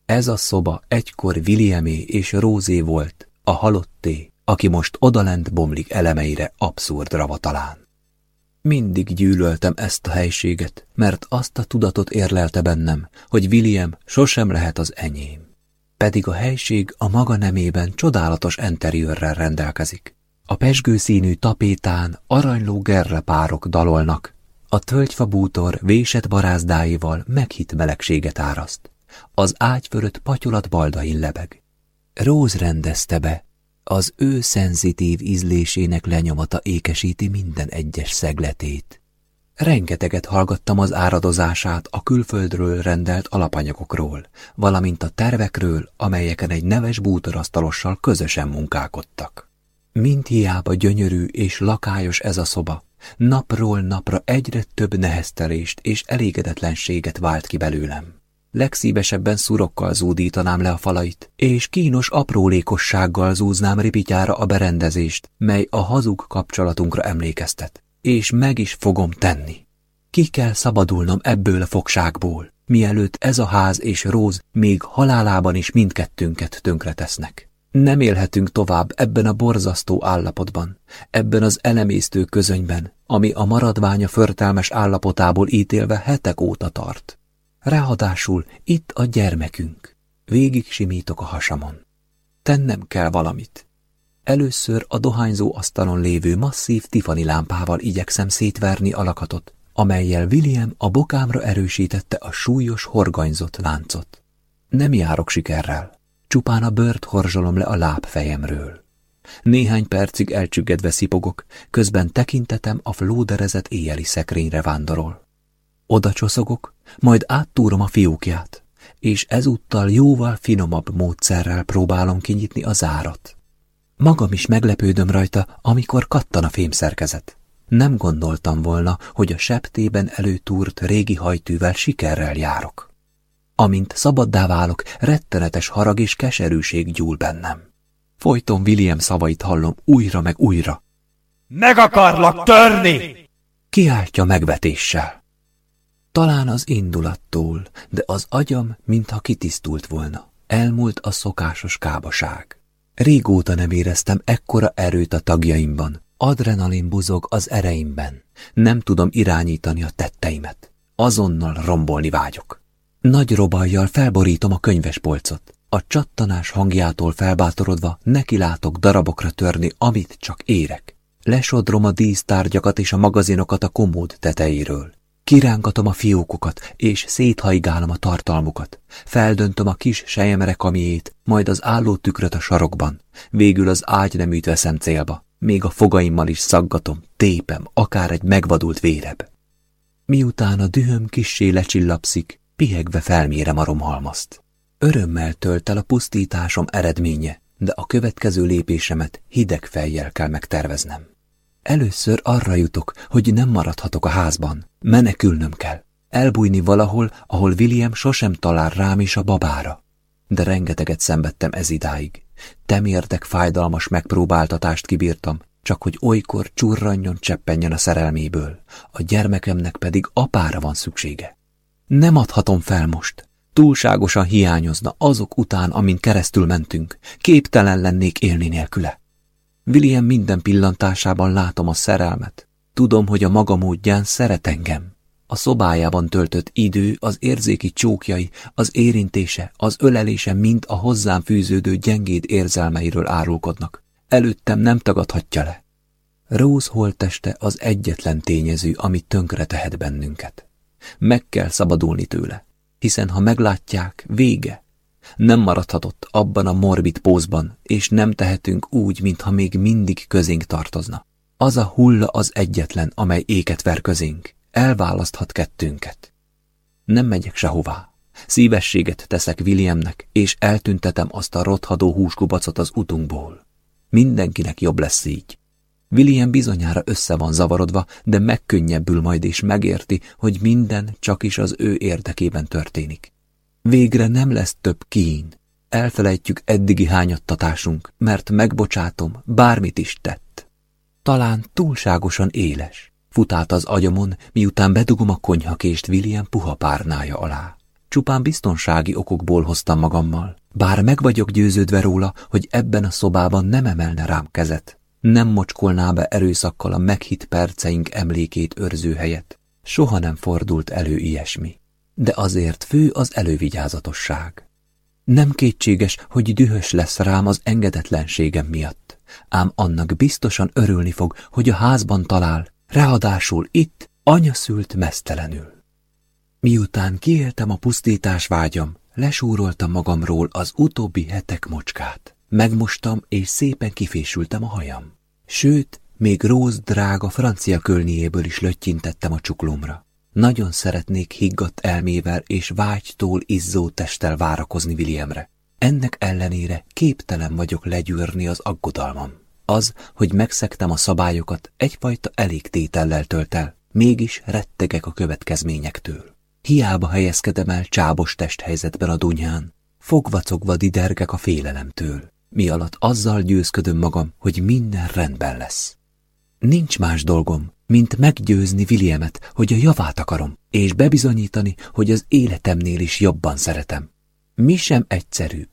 Ez a szoba egykor Williamé és Rózé volt, a halotté, aki most odalent bomlik elemeire abszurd ravatalán. Mindig gyűlöltem ezt a helységet, mert azt a tudatot érlelte bennem, hogy William sosem lehet az enyém. Pedig a helység a maga nemében csodálatos enteriőrrel rendelkezik. A pesgőszínű tapétán aranyló gerrepárok dalolnak, a tölgyfa bútor vésett barázdáival meghitt melegséget áraszt. Az ágy fölött patyolat baldain lebeg. Róz rendezte be, az ő szenzitív ízlésének lenyomata ékesíti minden egyes szegletét. Rengeteget hallgattam az áradozását a külföldről rendelt alapanyagokról, valamint a tervekről, amelyeken egy neves bútorasztalossal közösen munkálkodtak. Mint hiába gyönyörű és lakályos ez a szoba, napról napra egyre több neheztelést és elégedetlenséget vált ki belőlem legszívesebben szurokkal zúdítanám le a falait, és kínos aprólékossággal zúznám ripityára a berendezést, mely a hazug kapcsolatunkra emlékeztet. És meg is fogom tenni. Ki kell szabadulnom ebből a fogságból, mielőtt ez a ház és Róz még halálában is mindkettőnket tönkretesznek. Nem élhetünk tovább ebben a borzasztó állapotban, ebben az elemésztő közönyben, ami a maradványa förtelmes állapotából ítélve hetek óta tart. Ráadásul itt a gyermekünk. Végig simítok a hasamon. Tennem kell valamit. Először a dohányzó asztalon lévő masszív Tiffany lámpával igyekszem szétverni alakatot, amelyel William a bokámra erősítette a súlyos horganyzott láncot. Nem járok sikerrel, csupán a bört horzsolom le a lábfejemről. Néhány percig elcsüggedve szipogok, közben tekintetem a flóderezett éjjeli szekrényre vándorol. Oda csoszogok, majd áttúrom a fiókját, és ezúttal jóval finomabb módszerrel próbálom kinyitni a zárat. Magam is meglepődöm rajta, amikor kattan a fémszerkezet. Nem gondoltam volna, hogy a septében előtúrt régi hajtűvel sikerrel járok. Amint szabaddá válok, rettenetes harag és keserűség gyúl bennem. Folyton William szavait hallom újra meg újra. Meg akarlak törni! Kiáltja megvetéssel. Talán az indulattól, de az agyam mintha kitisztult volna. Elmúlt a szokásos kábaság. Régóta nem éreztem ekkora erőt a tagjaimban. Adrenalin buzog az ereimben. Nem tudom irányítani a tetteimet. Azonnal rombolni vágyok. Nagy robajjal felborítom a könyvespolcot. A csattanás hangjától felbátorodva nekilátok darabokra törni, amit csak érek. Lesodrom a dísztárgyakat és a magazinokat a komód tetejéről. Kirángatom a fiókokat, és széthajgálom a tartalmukat. Feldöntöm a kis sejemre kamiét, majd az álló tükröt a sarokban. Végül az ágyneműt veszem célba. Még a fogaimmal is szaggatom, tépem, akár egy megvadult véreb. Miután a dühöm kissé lecsillapszik, pihegve felmérem a romhalmazt. Örömmel tölt el a pusztításom eredménye, de a következő lépésemet hideg fejjel kell megterveznem. Először arra jutok, hogy nem maradhatok a házban. Menekülnöm kell. Elbújni valahol, ahol William sosem talál rám is a babára. De rengeteget szenvedtem ez idáig. Temérdek fájdalmas megpróbáltatást kibírtam, csak hogy olykor csurranjon cseppenjen a szerelméből, a gyermekemnek pedig apára van szüksége. Nem adhatom fel most. Túlságosan hiányozna azok után, amin keresztül mentünk. Képtelen lennék élni nélküle. William minden pillantásában látom a szerelmet. Tudom, hogy a maga módján szeret engem. A szobájában töltött idő, az érzéki csókjai, az érintése, az ölelése mind a hozzám fűződő gyengéd érzelmeiről árulkodnak. Előttem nem tagadhatja le. Rose holteste az egyetlen tényező, ami tönkre tehet bennünket. Meg kell szabadulni tőle, hiszen ha meglátják, vége. Nem maradhatott abban a morbid pózban, és nem tehetünk úgy, mintha még mindig közénk tartozna. Az a hulla az egyetlen, amely éket ver közénk. Elválaszthat kettőnket. Nem megyek sehová. Szívességet teszek Williamnek, és eltüntetem azt a rothadó húskubacot az utunkból. Mindenkinek jobb lesz így. William bizonyára össze van zavarodva, de megkönnyebbül majd és megérti, hogy minden csak is az ő érdekében történik. Végre nem lesz több kín. Elfelejtjük eddigi hányattatásunk, mert megbocsátom, bármit is tett. Talán túlságosan éles. Futált az agyamon, miután bedugom a konyhakést William puha párnája alá. Csupán biztonsági okokból hoztam magammal, bár meg vagyok győződve róla, hogy ebben a szobában nem emelne rám kezet. Nem mocskolná be erőszakkal a meghitt perceink emlékét őrző helyet. Soha nem fordult elő ilyesmi de azért fő az elővigyázatosság. Nem kétséges, hogy dühös lesz rám az engedetlenségem miatt, ám annak biztosan örülni fog, hogy a házban talál, ráadásul itt anya szült mesztelenül. Miután kiéltem a pusztítás vágyam, lesúroltam magamról az utóbbi hetek mocskát. Megmostam és szépen kifésültem a hajam. Sőt, még Róz drága francia kölniéből is löttyintettem a csuklómra. Nagyon szeretnék higgadt elmével és vágytól izzó testtel várakozni Williamre. Ennek ellenére képtelen vagyok legyűrni az aggodalmam. Az, hogy megszektem a szabályokat, egyfajta elégtétellel tölt el, mégis rettegek a következményektől. Hiába helyezkedem el csábos testhelyzetben a dunyán, fogvacogva didergek a félelemtől, mi alatt azzal győzködöm magam, hogy minden rendben lesz. Nincs más dolgom, mint meggyőzni Williamet, hogy a javát akarom, és bebizonyítani, hogy az életemnél is jobban szeretem. Mi sem egyszerűbb.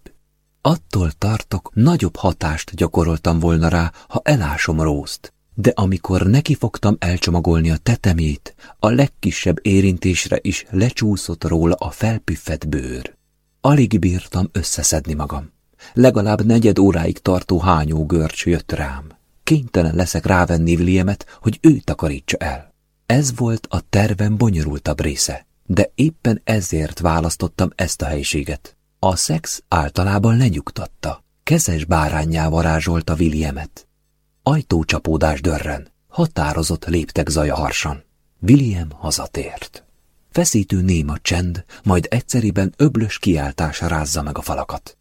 Attól tartok, nagyobb hatást gyakoroltam volna rá, ha elásom Rózt. De amikor nekifogtam elcsomagolni a tetemét, a legkisebb érintésre is lecsúszott róla a felpüffet bőr. Alig bírtam összeszedni magam. Legalább negyed óráig tartó hányó görcs jött rám kénytelen leszek rávenni Williamet, hogy ő takarítsa el. Ez volt a tervem bonyolultabb része, de éppen ezért választottam ezt a helyiséget. A szex általában lenyugtatta. Kezes bárányjá varázsolta Williamet. Ajtócsapódás dörren, határozott léptek zaja harsan. William hazatért. Feszítő néma csend, majd egyszeriben öblös kiáltás rázza meg a falakat.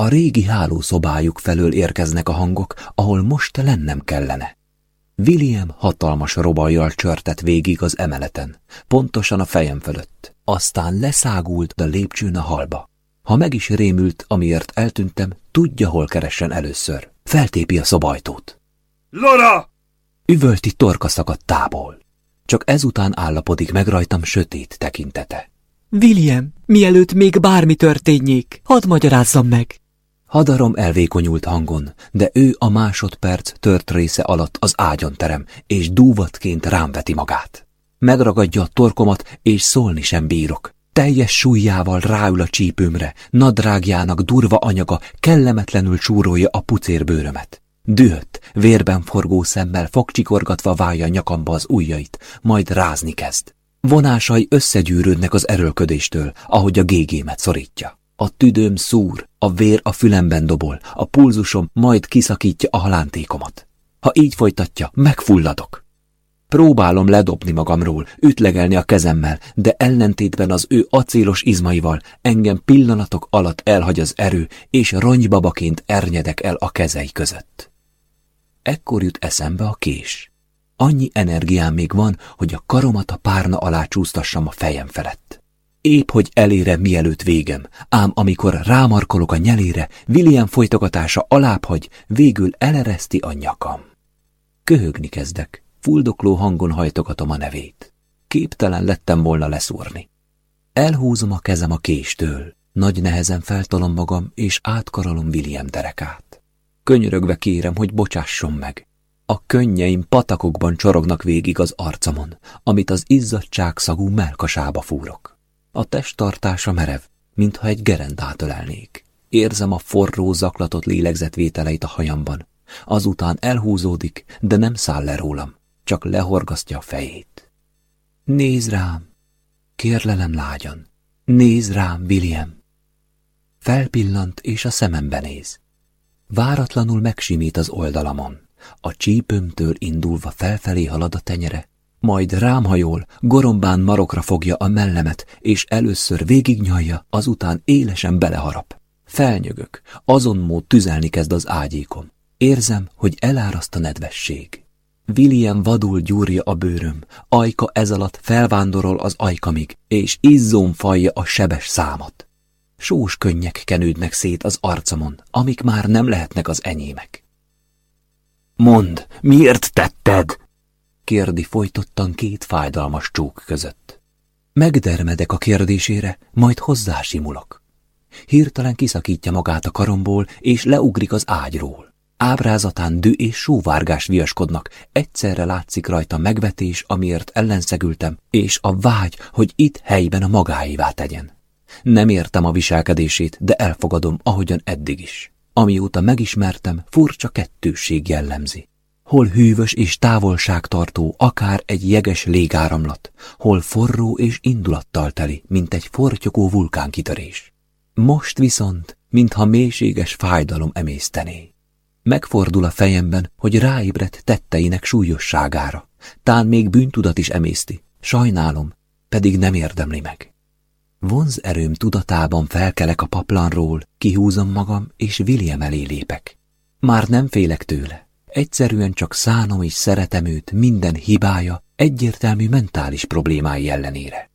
A régi hálószobájuk felől érkeznek a hangok, ahol most lennem kellene. William hatalmas robajjal csörtett végig az emeleten, pontosan a fejem fölött. Aztán leszágult a lépcsőn a halba. Ha meg is rémült, amiért eltűntem, tudja, hol keressen először. Feltépi a szobajtót. Lora! Üvölti torka szakadt tából. Csak ezután állapodik meg rajtam sötét tekintete. William, mielőtt még bármi történjék, hadd magyarázzam meg. Hadarom elvékonyult hangon, de ő a másodperc tört része alatt az ágyon terem, és dúvatként rám veti magát. Megragadja a torkomat, és szólni sem bírok. Teljes súlyjával ráül a csípőmre, nadrágjának durva anyaga kellemetlenül csúrolja a pucérbőrömet. Dühött, vérben forgó szemmel fogcsikorgatva válja nyakamba az ujjait, majd rázni kezd. Vonásai összegyűrődnek az erőlködéstől, ahogy a gégémet szorítja. A tüdőm szúr, a vér a fülemben dobol, a pulzusom majd kiszakítja a halántékomat. Ha így folytatja, megfulladok. Próbálom ledobni magamról, ütlegelni a kezemmel, de ellentétben az ő acélos izmaival engem pillanatok alatt elhagy az erő, és rongybabaként ernyedek el a kezei között. Ekkor jut eszembe a kés. Annyi energiám még van, hogy a karomat a párna alá csúsztassam a fejem felett. Épp, hogy elére mielőtt végem, ám amikor rámarkolok a nyelére, William folytogatása alábbhagy, végül elereszti a nyakam. Köhögni kezdek, fuldokló hangon hajtogatom a nevét. Képtelen lettem volna leszúrni. Elhúzom a kezem a késtől, nagy nehezen feltolom magam, és átkarolom William derekát. Könyörögve kérem, hogy bocsásson meg. A könnyeim patakokban csorognak végig az arcamon, amit az izzadság szagú melkasába fúrok. A testtartása merev, mintha egy gerendát ölelnék. Érzem a forró, zaklatott lélegzetvételeit a hajamban. Azután elhúzódik, de nem száll le rólam, csak lehorgasztja a fejét. Nézd rám! Kérlelem lágyan! Nézd rám, William! Felpillant, és a szemembe néz. Váratlanul megsimít az oldalamon. A csípőmtől indulva felfelé halad a tenyere, majd rám hajol, gorombán marokra fogja a mellemet, és először végignyalja, azután élesen beleharap. Felnyögök, azon mód tüzelni kezd az ágyékom. Érzem, hogy eláraszt a nedvesség. William vadul gyúrja a bőröm, ajka ez alatt felvándorol az ajkamig, és izzóm falja a sebes számat. Sós könnyek kenődnek szét az arcamon, amik már nem lehetnek az enyémek. Mond, miért tetted? Kérdi folytottan két fájdalmas csók között. Megdermedek a kérdésére, majd hozzásimulok. Hirtelen kiszakítja magát a karomból, és leugrik az ágyról. Ábrázatán dű és sóvárgás viaskodnak, egyszerre látszik rajta megvetés, amiért ellenszegültem, és a vágy, hogy itt helyben a magáévá tegyen. Nem értem a viselkedését, de elfogadom, ahogyan eddig is. Amióta megismertem, furcsa kettősség jellemzi. Hol hűvös és távolságtartó, akár egy jeges légáramlat, hol forró és indulattal teli, mint egy fortyogó vulkánkitörés. Most viszont, mintha mélységes fájdalom emésztené. Megfordul a fejemben, hogy ráébredt tetteinek súlyosságára. Tán még bűntudat is emészti. Sajnálom, pedig nem érdemli meg. Vonz erőm tudatában felkelek a paplanról, kihúzom magam, és William elé lépek. Már nem félek tőle. Egyszerűen csak szánom és szeretem őt minden hibája, egyértelmű mentális problémái ellenére.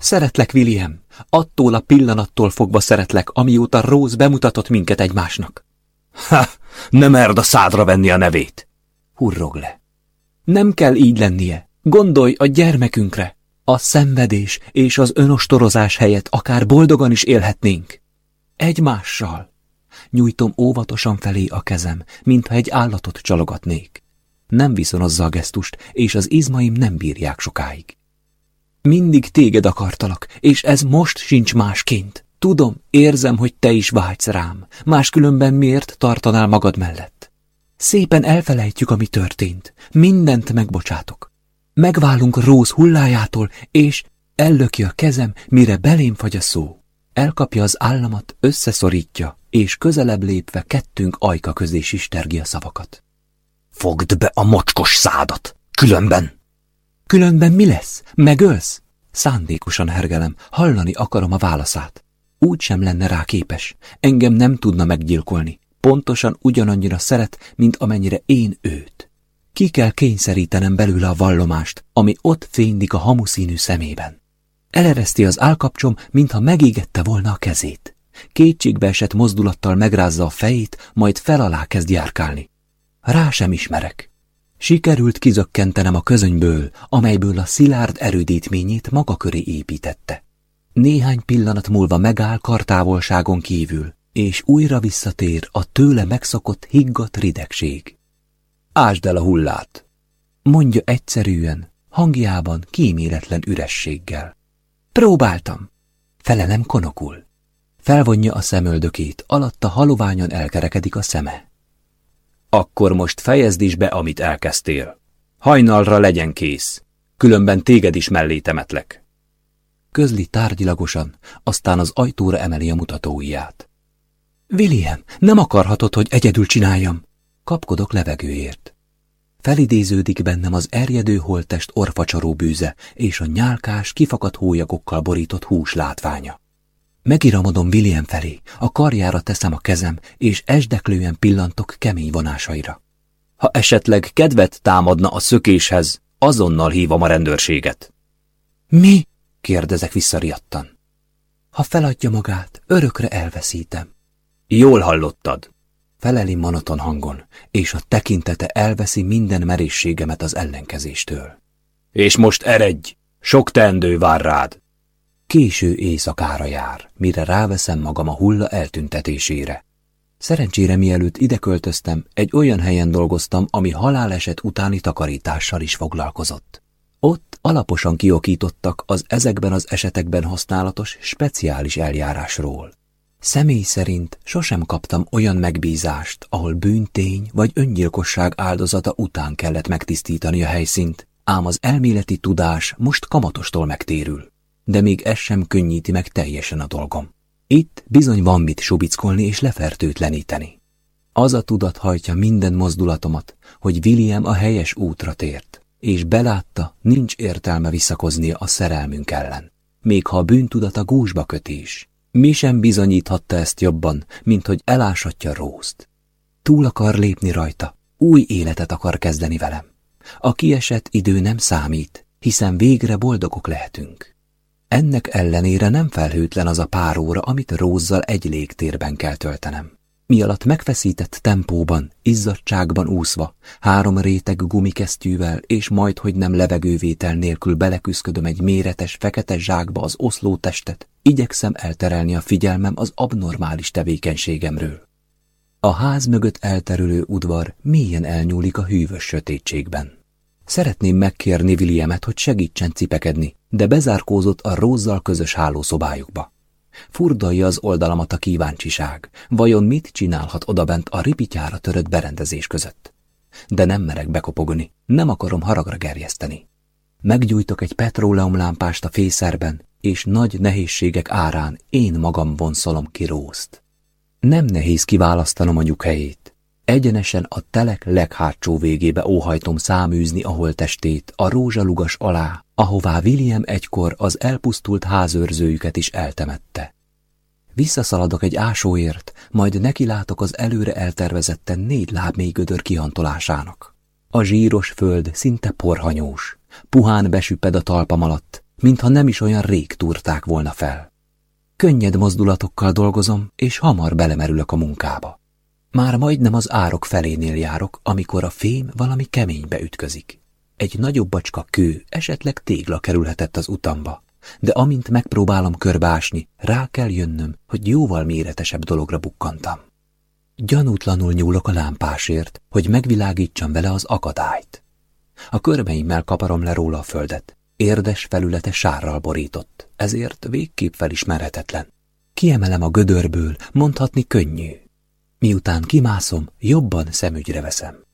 Szeretlek, William! Attól a pillanattól fogva szeretlek, amióta Rose bemutatott minket egymásnak. Ha, nem merd a szádra venni a nevét! Hurrog le. Nem kell így lennie. Gondolj a gyermekünkre. A szenvedés és az önostorozás helyett akár boldogan is élhetnénk. Egymással. Nyújtom óvatosan felé a kezem, mintha egy állatot csalogatnék. Nem viszonozza a gesztust, és az izmaim nem bírják sokáig. Mindig téged akartalak, és ez most sincs másként. Tudom, érzem, hogy te is vágysz rám, máskülönben miért tartanál magad mellett. Szépen elfelejtjük, ami történt. Mindent megbocsátok. Megválunk Róz hullájától, és ellöki a kezem, mire belém fagy a szó. Elkapja az államat, összeszorítja, és közelebb lépve kettünk ajka közé sistergi a szavakat. Fogd be a mocskos szádat, különben! Különben mi lesz? Megölsz? Szándékosan hergelem, hallani akarom a válaszát. Úgy sem lenne rá képes, engem nem tudna meggyilkolni. Pontosan ugyanannyira szeret, mint amennyire én őt. Ki kell kényszerítenem belőle a vallomást, ami ott fénylik a hamuszínű szemében. Elereszti az állkapcsom, mintha megégette volna a kezét. Kétségbe esett mozdulattal megrázza a fejét, majd fel alá kezd járkálni. Rá sem ismerek. Sikerült kizökkentenem a közönyből, amelyből a szilárd erődítményét maga köré építette. Néhány pillanat múlva megáll kartávolságon kívül, és újra visszatér a tőle megszokott higgadt ridegség. Ásd el a hullát, mondja egyszerűen, hangjában kíméletlen ürességgel. Próbáltam, felelem konokul. Felvonja a szemöldökét, alatta haloványan elkerekedik a szeme. Akkor most fejezd is be, amit elkezdtél. Hajnalra legyen kész. különben téged is mellé temetlek. Közli tárgyilagosan, aztán az ajtóra emeli a mutatóiját. William, nem akarhatod, hogy egyedül csináljam. Kapkodok levegőért. Felidéződik bennem az erjedő holtest orfacsaró bűze és a nyálkás, kifakadt hólyagokkal borított hús látványa. Megiramodom William felé, a karjára teszem a kezem, és esdeklően pillantok kemény vonásaira. Ha esetleg kedvet támadna a szökéshez, azonnal hívom a rendőrséget. Mi? kérdezek visszariadtan. Ha feladja magát, örökre elveszítem. Jól hallottad, feleli monoton hangon, és a tekintete elveszi minden merészségemet az ellenkezéstől. És most eredj, sok teendő vár rád. Késő éjszakára jár, mire ráveszem magam a hulla eltüntetésére. Szerencsére mielőtt ide költöztem, egy olyan helyen dolgoztam, ami haláleset utáni takarítással is foglalkozott. Ott alaposan kiokítottak az ezekben az esetekben használatos speciális eljárásról. Személy szerint sosem kaptam olyan megbízást, ahol bűntény vagy öngyilkosság áldozata után kellett megtisztítani a helyszínt, ám az elméleti tudás most kamatostól megtérül. De még ez sem könnyíti meg teljesen a dolgom. Itt bizony van mit subickolni és lefertőtleníteni. Az a tudat hajtja minden mozdulatomat, hogy William a helyes útra tért, és belátta, nincs értelme visszakoznia a szerelmünk ellen, még ha a bűntudata gúzsba köti is. Mi sem bizonyíthatta ezt jobban, mint hogy elásatja Rózt. Túl akar lépni rajta, új életet akar kezdeni velem. A kiesett idő nem számít, hiszen végre boldogok lehetünk. Ennek ellenére nem felhőtlen az a pár óra, amit Rózzal egy légtérben kell töltenem. Mi alatt megfeszített tempóban, izzadságban úszva, három réteg gumikesztyűvel és majd, hogy nem levegővétel nélkül beleküszködöm egy méretes, fekete zsákba az oszló testet, igyekszem elterelni a figyelmem az abnormális tevékenységemről. A ház mögött elterülő udvar mélyen elnyúlik a hűvös sötétségben. Szeretném megkérni Williamet, hogy segítsen cipekedni, de bezárkózott a rózzal közös hálószobájukba. Furdalja az oldalamat a kíváncsiság. Vajon mit csinálhat odabent a ripityára törött berendezés között? De nem merek bekopogni, nem akarom haragra gerjeszteni. Meggyújtok egy petróleumlámpást a fészerben, és nagy nehézségek árán én magam vonszolom ki rózt. Nem nehéz kiválasztanom a nyughelyét. Egyenesen a telek leghátsó végébe óhajtom száműzni a holtestét a rózsalugas alá, ahová William egykor az elpusztult házőrzőjüket is eltemette. Visszaszaladok egy ásóért, majd nekilátok az előre eltervezetten négy lábmély gödör kihantolásának. A zsíros föld szinte porhanyós, puhán besüpped a talpam alatt, mintha nem is olyan rég túrták volna fel. Könnyed mozdulatokkal dolgozom, és hamar belemerülök a munkába. Már majdnem az árok felénél járok, amikor a fém valami keménybe ütközik. Egy nagyobb bacska kő, esetleg tégla kerülhetett az utamba, de amint megpróbálom körbásni, rá kell jönnöm, hogy jóval méretesebb dologra bukkantam. Gyanútlanul nyúlok a lámpásért, hogy megvilágítsam vele az akadályt. A körmeimmel kaparom le róla a földet, Érdes felülete sárral borított, ezért végképp felismerhetetlen. Kiemelem a gödörből, mondhatni könnyű. Miután kimászom, jobban szemügyre veszem.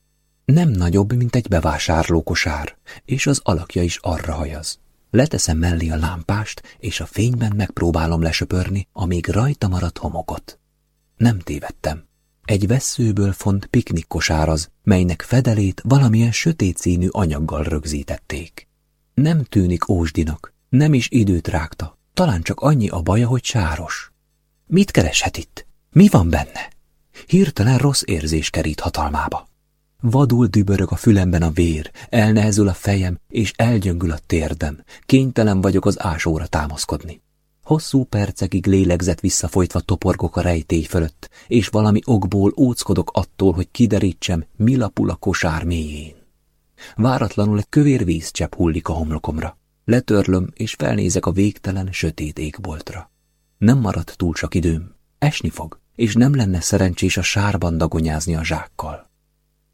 Nem nagyobb, mint egy bevásárlókosár, és az alakja is arra hajaz. Leteszem mellé a lámpást, és a fényben megpróbálom lesöpörni a rajta maradt homokot. Nem tévedtem. Egy vesszőből font piknik kosár melynek fedelét valamilyen sötét színű anyaggal rögzítették. Nem tűnik ósdinak, nem is időt rágta, talán csak annyi a baja, hogy sáros. Mit kereshet itt? Mi van benne? Hirtelen rossz érzés kerít hatalmába. Vadul dübörög a fülemben a vér, elnehezül a fejem, és elgyöngül a térdem. Kénytelen vagyok az ásóra támaszkodni. Hosszú percekig lélegzett visszafolytva toporgok a rejtély fölött, és valami okból óckodok attól, hogy kiderítsem, mi lapul a kosár mélyén. Váratlanul egy kövér vízcsepp hullik a homlokomra. Letörlöm, és felnézek a végtelen, sötét égboltra. Nem maradt túl csak időm. Esni fog, és nem lenne szerencsés a sárban dagonyázni a zsákkal.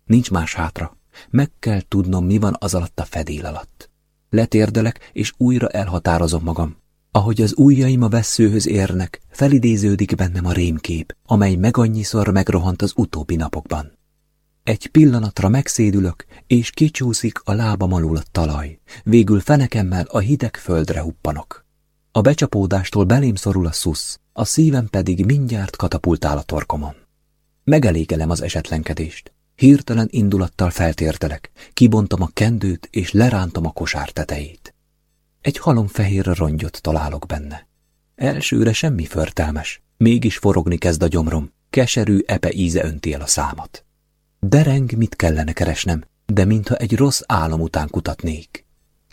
Nincs más hátra. Meg kell tudnom, mi van az alatt a fedél alatt. Letérdelek, és újra elhatározom magam. Ahogy az ujjaim a veszőhöz érnek, felidéződik bennem a rémkép, amely megannyiszor megrohant az utóbbi napokban. Egy pillanatra megszédülök, és kicsúszik a lábam alul a talaj. Végül fenekemmel a hideg földre huppanok. A becsapódástól belém szorul a szusz, a szívem pedig mindjárt katapultál a torkomon. Megelégelem az esetlenkedést. Hirtelen indulattal feltértelek, kibontom a kendőt és lerántom a kosár tetejét. Egy halomfehér rongyot találok benne. Elsőre semmi förtelmes, mégis forogni kezd a gyomrom, keserű epe íze önti el a számat. Dereng, mit kellene keresnem, de mintha egy rossz álom után kutatnék.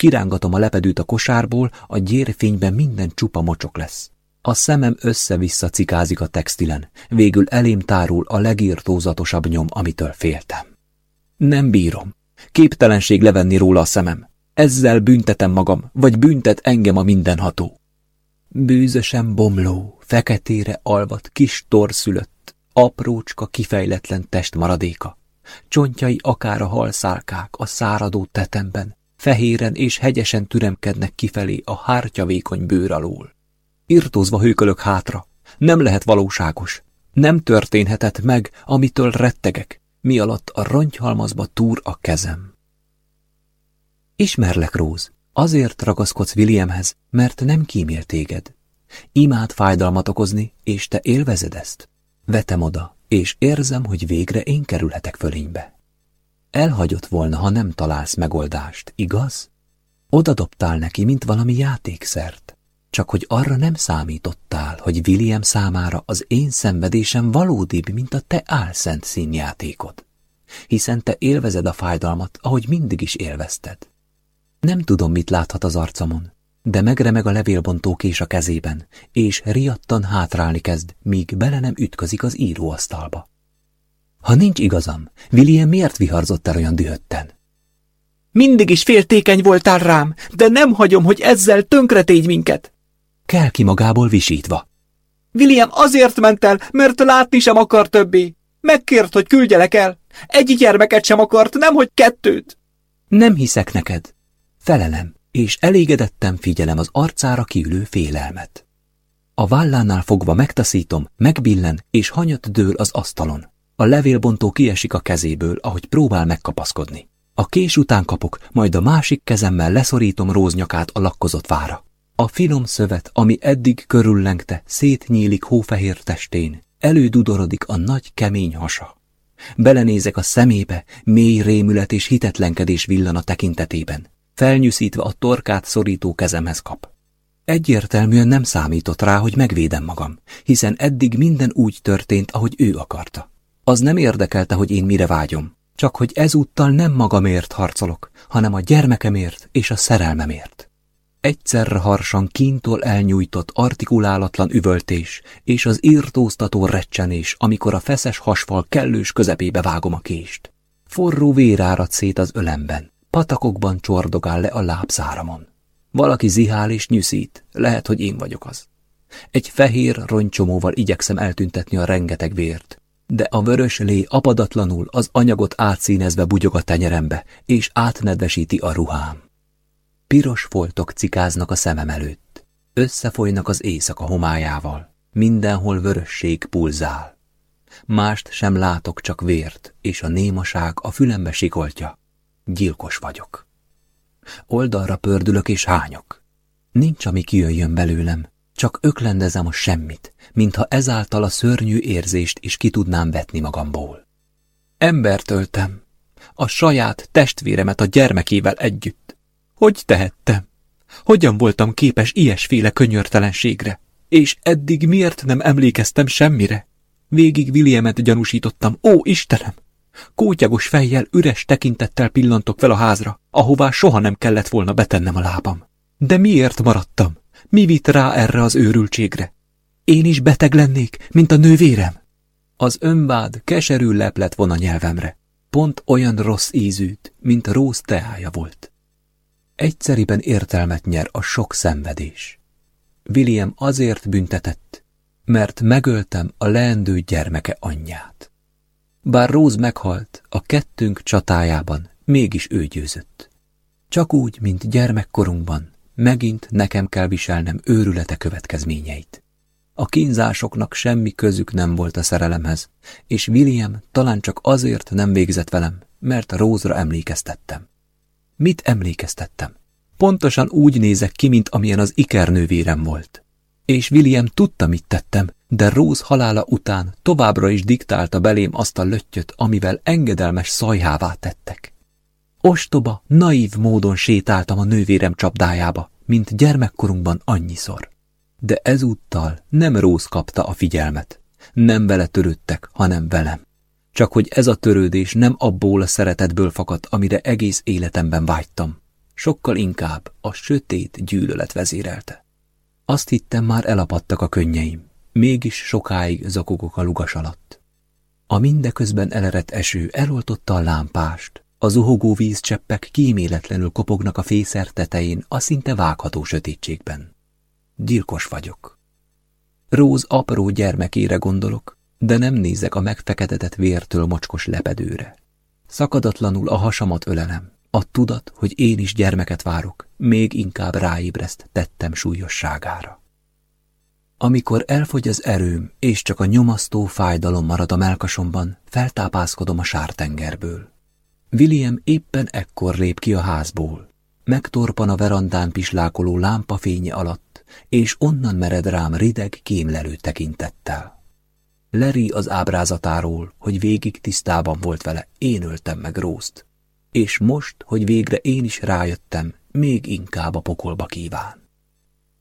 Kirángatom a lepedőt a kosárból, a gyérfényben minden csupa mocsok lesz. A szemem össze-vissza cikázik a textilen, végül elém tárul a legírtózatosabb nyom, amitől féltem. Nem bírom. Képtelenség levenni róla a szemem. Ezzel büntetem magam, vagy büntet engem a mindenható. Bűzösen bomló, feketére alvat kis torszülött, aprócska, kifejletlen test maradéka. Csontjai akár a halszálkák a száradó tetemben, fehéren és hegyesen türemkednek kifelé a hártyavékony bőr alól. Irtózva hőkölök hátra. Nem lehet valóságos. Nem történhetett meg, amitől rettegek, mi alatt a rongyhalmazba túr a kezem. Ismerlek, Róz. Azért ragaszkodsz Williamhez, mert nem kímél téged. Imád fájdalmat okozni, és te élvezed ezt. Vetem oda, és érzem, hogy végre én kerülhetek fölénybe. Elhagyott volna, ha nem találsz megoldást, igaz? Oda dobtál neki, mint valami játékszert. Csak hogy arra nem számítottál, hogy William számára az én szenvedésem valódibb, mint a te álszent színjátékod. Hiszen te élvezed a fájdalmat, ahogy mindig is élvezted. Nem tudom, mit láthat az arcamon, de megremeg a levélbontó kés a kezében, és riadtan hátrálni kezd, míg bele nem ütközik az íróasztalba. Ha nincs igazam, William miért viharzott el olyan dühötten? Mindig is féltékeny voltál rám, de nem hagyom, hogy ezzel tönkretégy minket. Kell ki magából visítva. William azért ment el, mert látni sem akar többé. Megkért, hogy küldjelek el. Egy gyermeket sem akart, nem hogy kettőt. Nem hiszek neked. Felelem, és elégedettem figyelem az arcára kiülő félelmet. A vállánál fogva megtaszítom, megbillen, és hanyat dől az asztalon. A levélbontó kiesik a kezéből, ahogy próbál megkapaszkodni. A kés után kapok, majd a másik kezemmel leszorítom róznyakát a lakkozott vára. A finom szövet, ami eddig körüllengte, szétnyílik hófehér testén, elődudorodik a nagy kemény hasa. Belenézek a szemébe, mély rémület és hitetlenkedés villan a tekintetében. Felnyűszítve a torkát szorító kezemhez kap. Egyértelműen nem számított rá, hogy megvédem magam, hiszen eddig minden úgy történt, ahogy ő akarta. Az nem érdekelte, hogy én mire vágyom, csak hogy ezúttal nem magamért harcolok, hanem a gyermekemért és a szerelmemért. Egyszerre harsan kintól elnyújtott artikulálatlan üvöltés és az írtóztató recsenés, amikor a feszes hasfal kellős közepébe vágom a kést. Forró vér árad szét az ölemben, patakokban csordogál le a lábszáramon. Valaki zihál és nyűszít, lehet, hogy én vagyok az. Egy fehér roncsomóval igyekszem eltüntetni a rengeteg vért, de a vörös lé apadatlanul az anyagot átszínezve bugyog a tenyerembe, és átnedvesíti a ruhám. Piros foltok cikáznak a szemem előtt. Összefolynak az éjszaka homályával. Mindenhol vörösség pulzál. Mást sem látok, csak vért, és a némaság a fülembe sikoltja. Gyilkos vagyok. Oldalra pördülök és hányok. Nincs, ami kijöjjön belőlem, csak öklendezem a semmit, mintha ezáltal a szörnyű érzést is ki tudnám vetni magamból. Embert öltem, a saját testvéremet a gyermekével együtt. Hogy tehettem? Hogyan voltam képes ilyesféle könyörtelenségre? És eddig miért nem emlékeztem semmire? Végig Williamet gyanúsítottam, ó Istenem! Kótyagos fejjel, üres tekintettel pillantok fel a házra, ahová soha nem kellett volna betennem a lábam. De miért maradtam? Mi vitt rá erre az őrültségre? Én is beteg lennék, mint a nővérem? Az önvád keserű leplet von a nyelvemre. Pont olyan rossz ízűt, mint Róz teája volt. Egyszeriben értelmet nyer a sok szenvedés. William azért büntetett, mert megöltem a leendő gyermeke anyját. Bár Róz meghalt, a kettőnk csatájában mégis ő győzött. Csak úgy, mint gyermekkorunkban, megint nekem kell viselnem őrülete következményeit. A kínzásoknak semmi közük nem volt a szerelemhez, és William talán csak azért nem végzett velem, mert a Rózra emlékeztettem. Mit emlékeztettem? Pontosan úgy nézek ki, mint amilyen az ikernővérem volt. És William tudta, mit tettem, de Rose halála után továbbra is diktálta belém azt a löttyöt, amivel engedelmes szajhává tettek. Ostoba, naív módon sétáltam a nővérem csapdájába, mint gyermekkorunkban annyiszor. De ezúttal nem Rose kapta a figyelmet. Nem vele törődtek, hanem velem. Csak hogy ez a törődés nem abból a szeretetből fakadt, amire egész életemben vágytam. Sokkal inkább a sötét gyűlölet vezérelte. Azt hittem, már elapadtak a könnyeim. Mégis sokáig zakogok a lugas alatt. A mindeközben elerett eső eloltotta a lámpást. A zuhogó vízcseppek kíméletlenül kopognak a fészer tetején a szinte vágható sötétségben. Gyilkos vagyok. Róz apró gyermekére gondolok, de nem nézek a megfeketedett vértől mocskos lepedőre. Szakadatlanul a hasamat ölelem. A tudat, hogy én is gyermeket várok, még inkább ráébreszt tettem súlyosságára. Amikor elfogy az erőm, és csak a nyomasztó fájdalom marad a melkasomban, feltápászkodom a sártengerből. William éppen ekkor lép ki a házból. Megtorpan a verandán pislákoló lámpa fénye alatt, és onnan mered rám rideg, kémlelő tekintettel. Leri az ábrázatáról, hogy végig tisztában volt vele, én öltem meg Rózt. És most, hogy végre én is rájöttem, még inkább a pokolba kíván.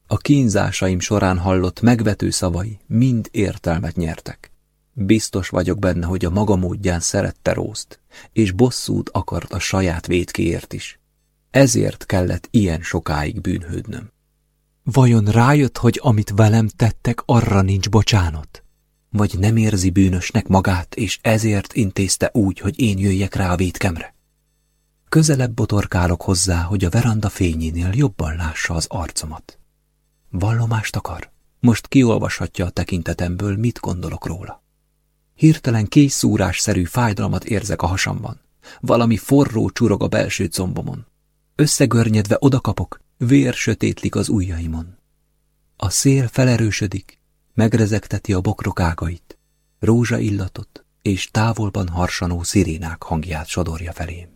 A kínzásaim során hallott megvető szavai mind értelmet nyertek. Biztos vagyok benne, hogy a maga módján szerette Rózt, és bosszút akart a saját vétkéért is. Ezért kellett ilyen sokáig bűnhődnöm. Vajon rájött, hogy amit velem tettek, arra nincs bocsánat? Vagy nem érzi bűnösnek magát, és ezért intézte úgy, hogy én jöjjek rá a vétkemre? Közelebb botorkálok hozzá, hogy a veranda fényénél jobban lássa az arcomat. Vallomást akar? Most kiolvashatja a tekintetemből, mit gondolok róla. Hirtelen készszúrásszerű fájdalmat érzek a hasamban. Valami forró csurog a belső combomon. Összegörnyedve odakapok, vér sötétlik az ujjaimon. A szél felerősödik, megrezegteti a bokrok ágait, rózsa illatot és távolban harsanó szirénák hangját sodorja felém.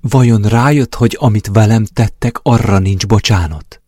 Vajon rájött, hogy amit velem tettek, arra nincs bocsánat?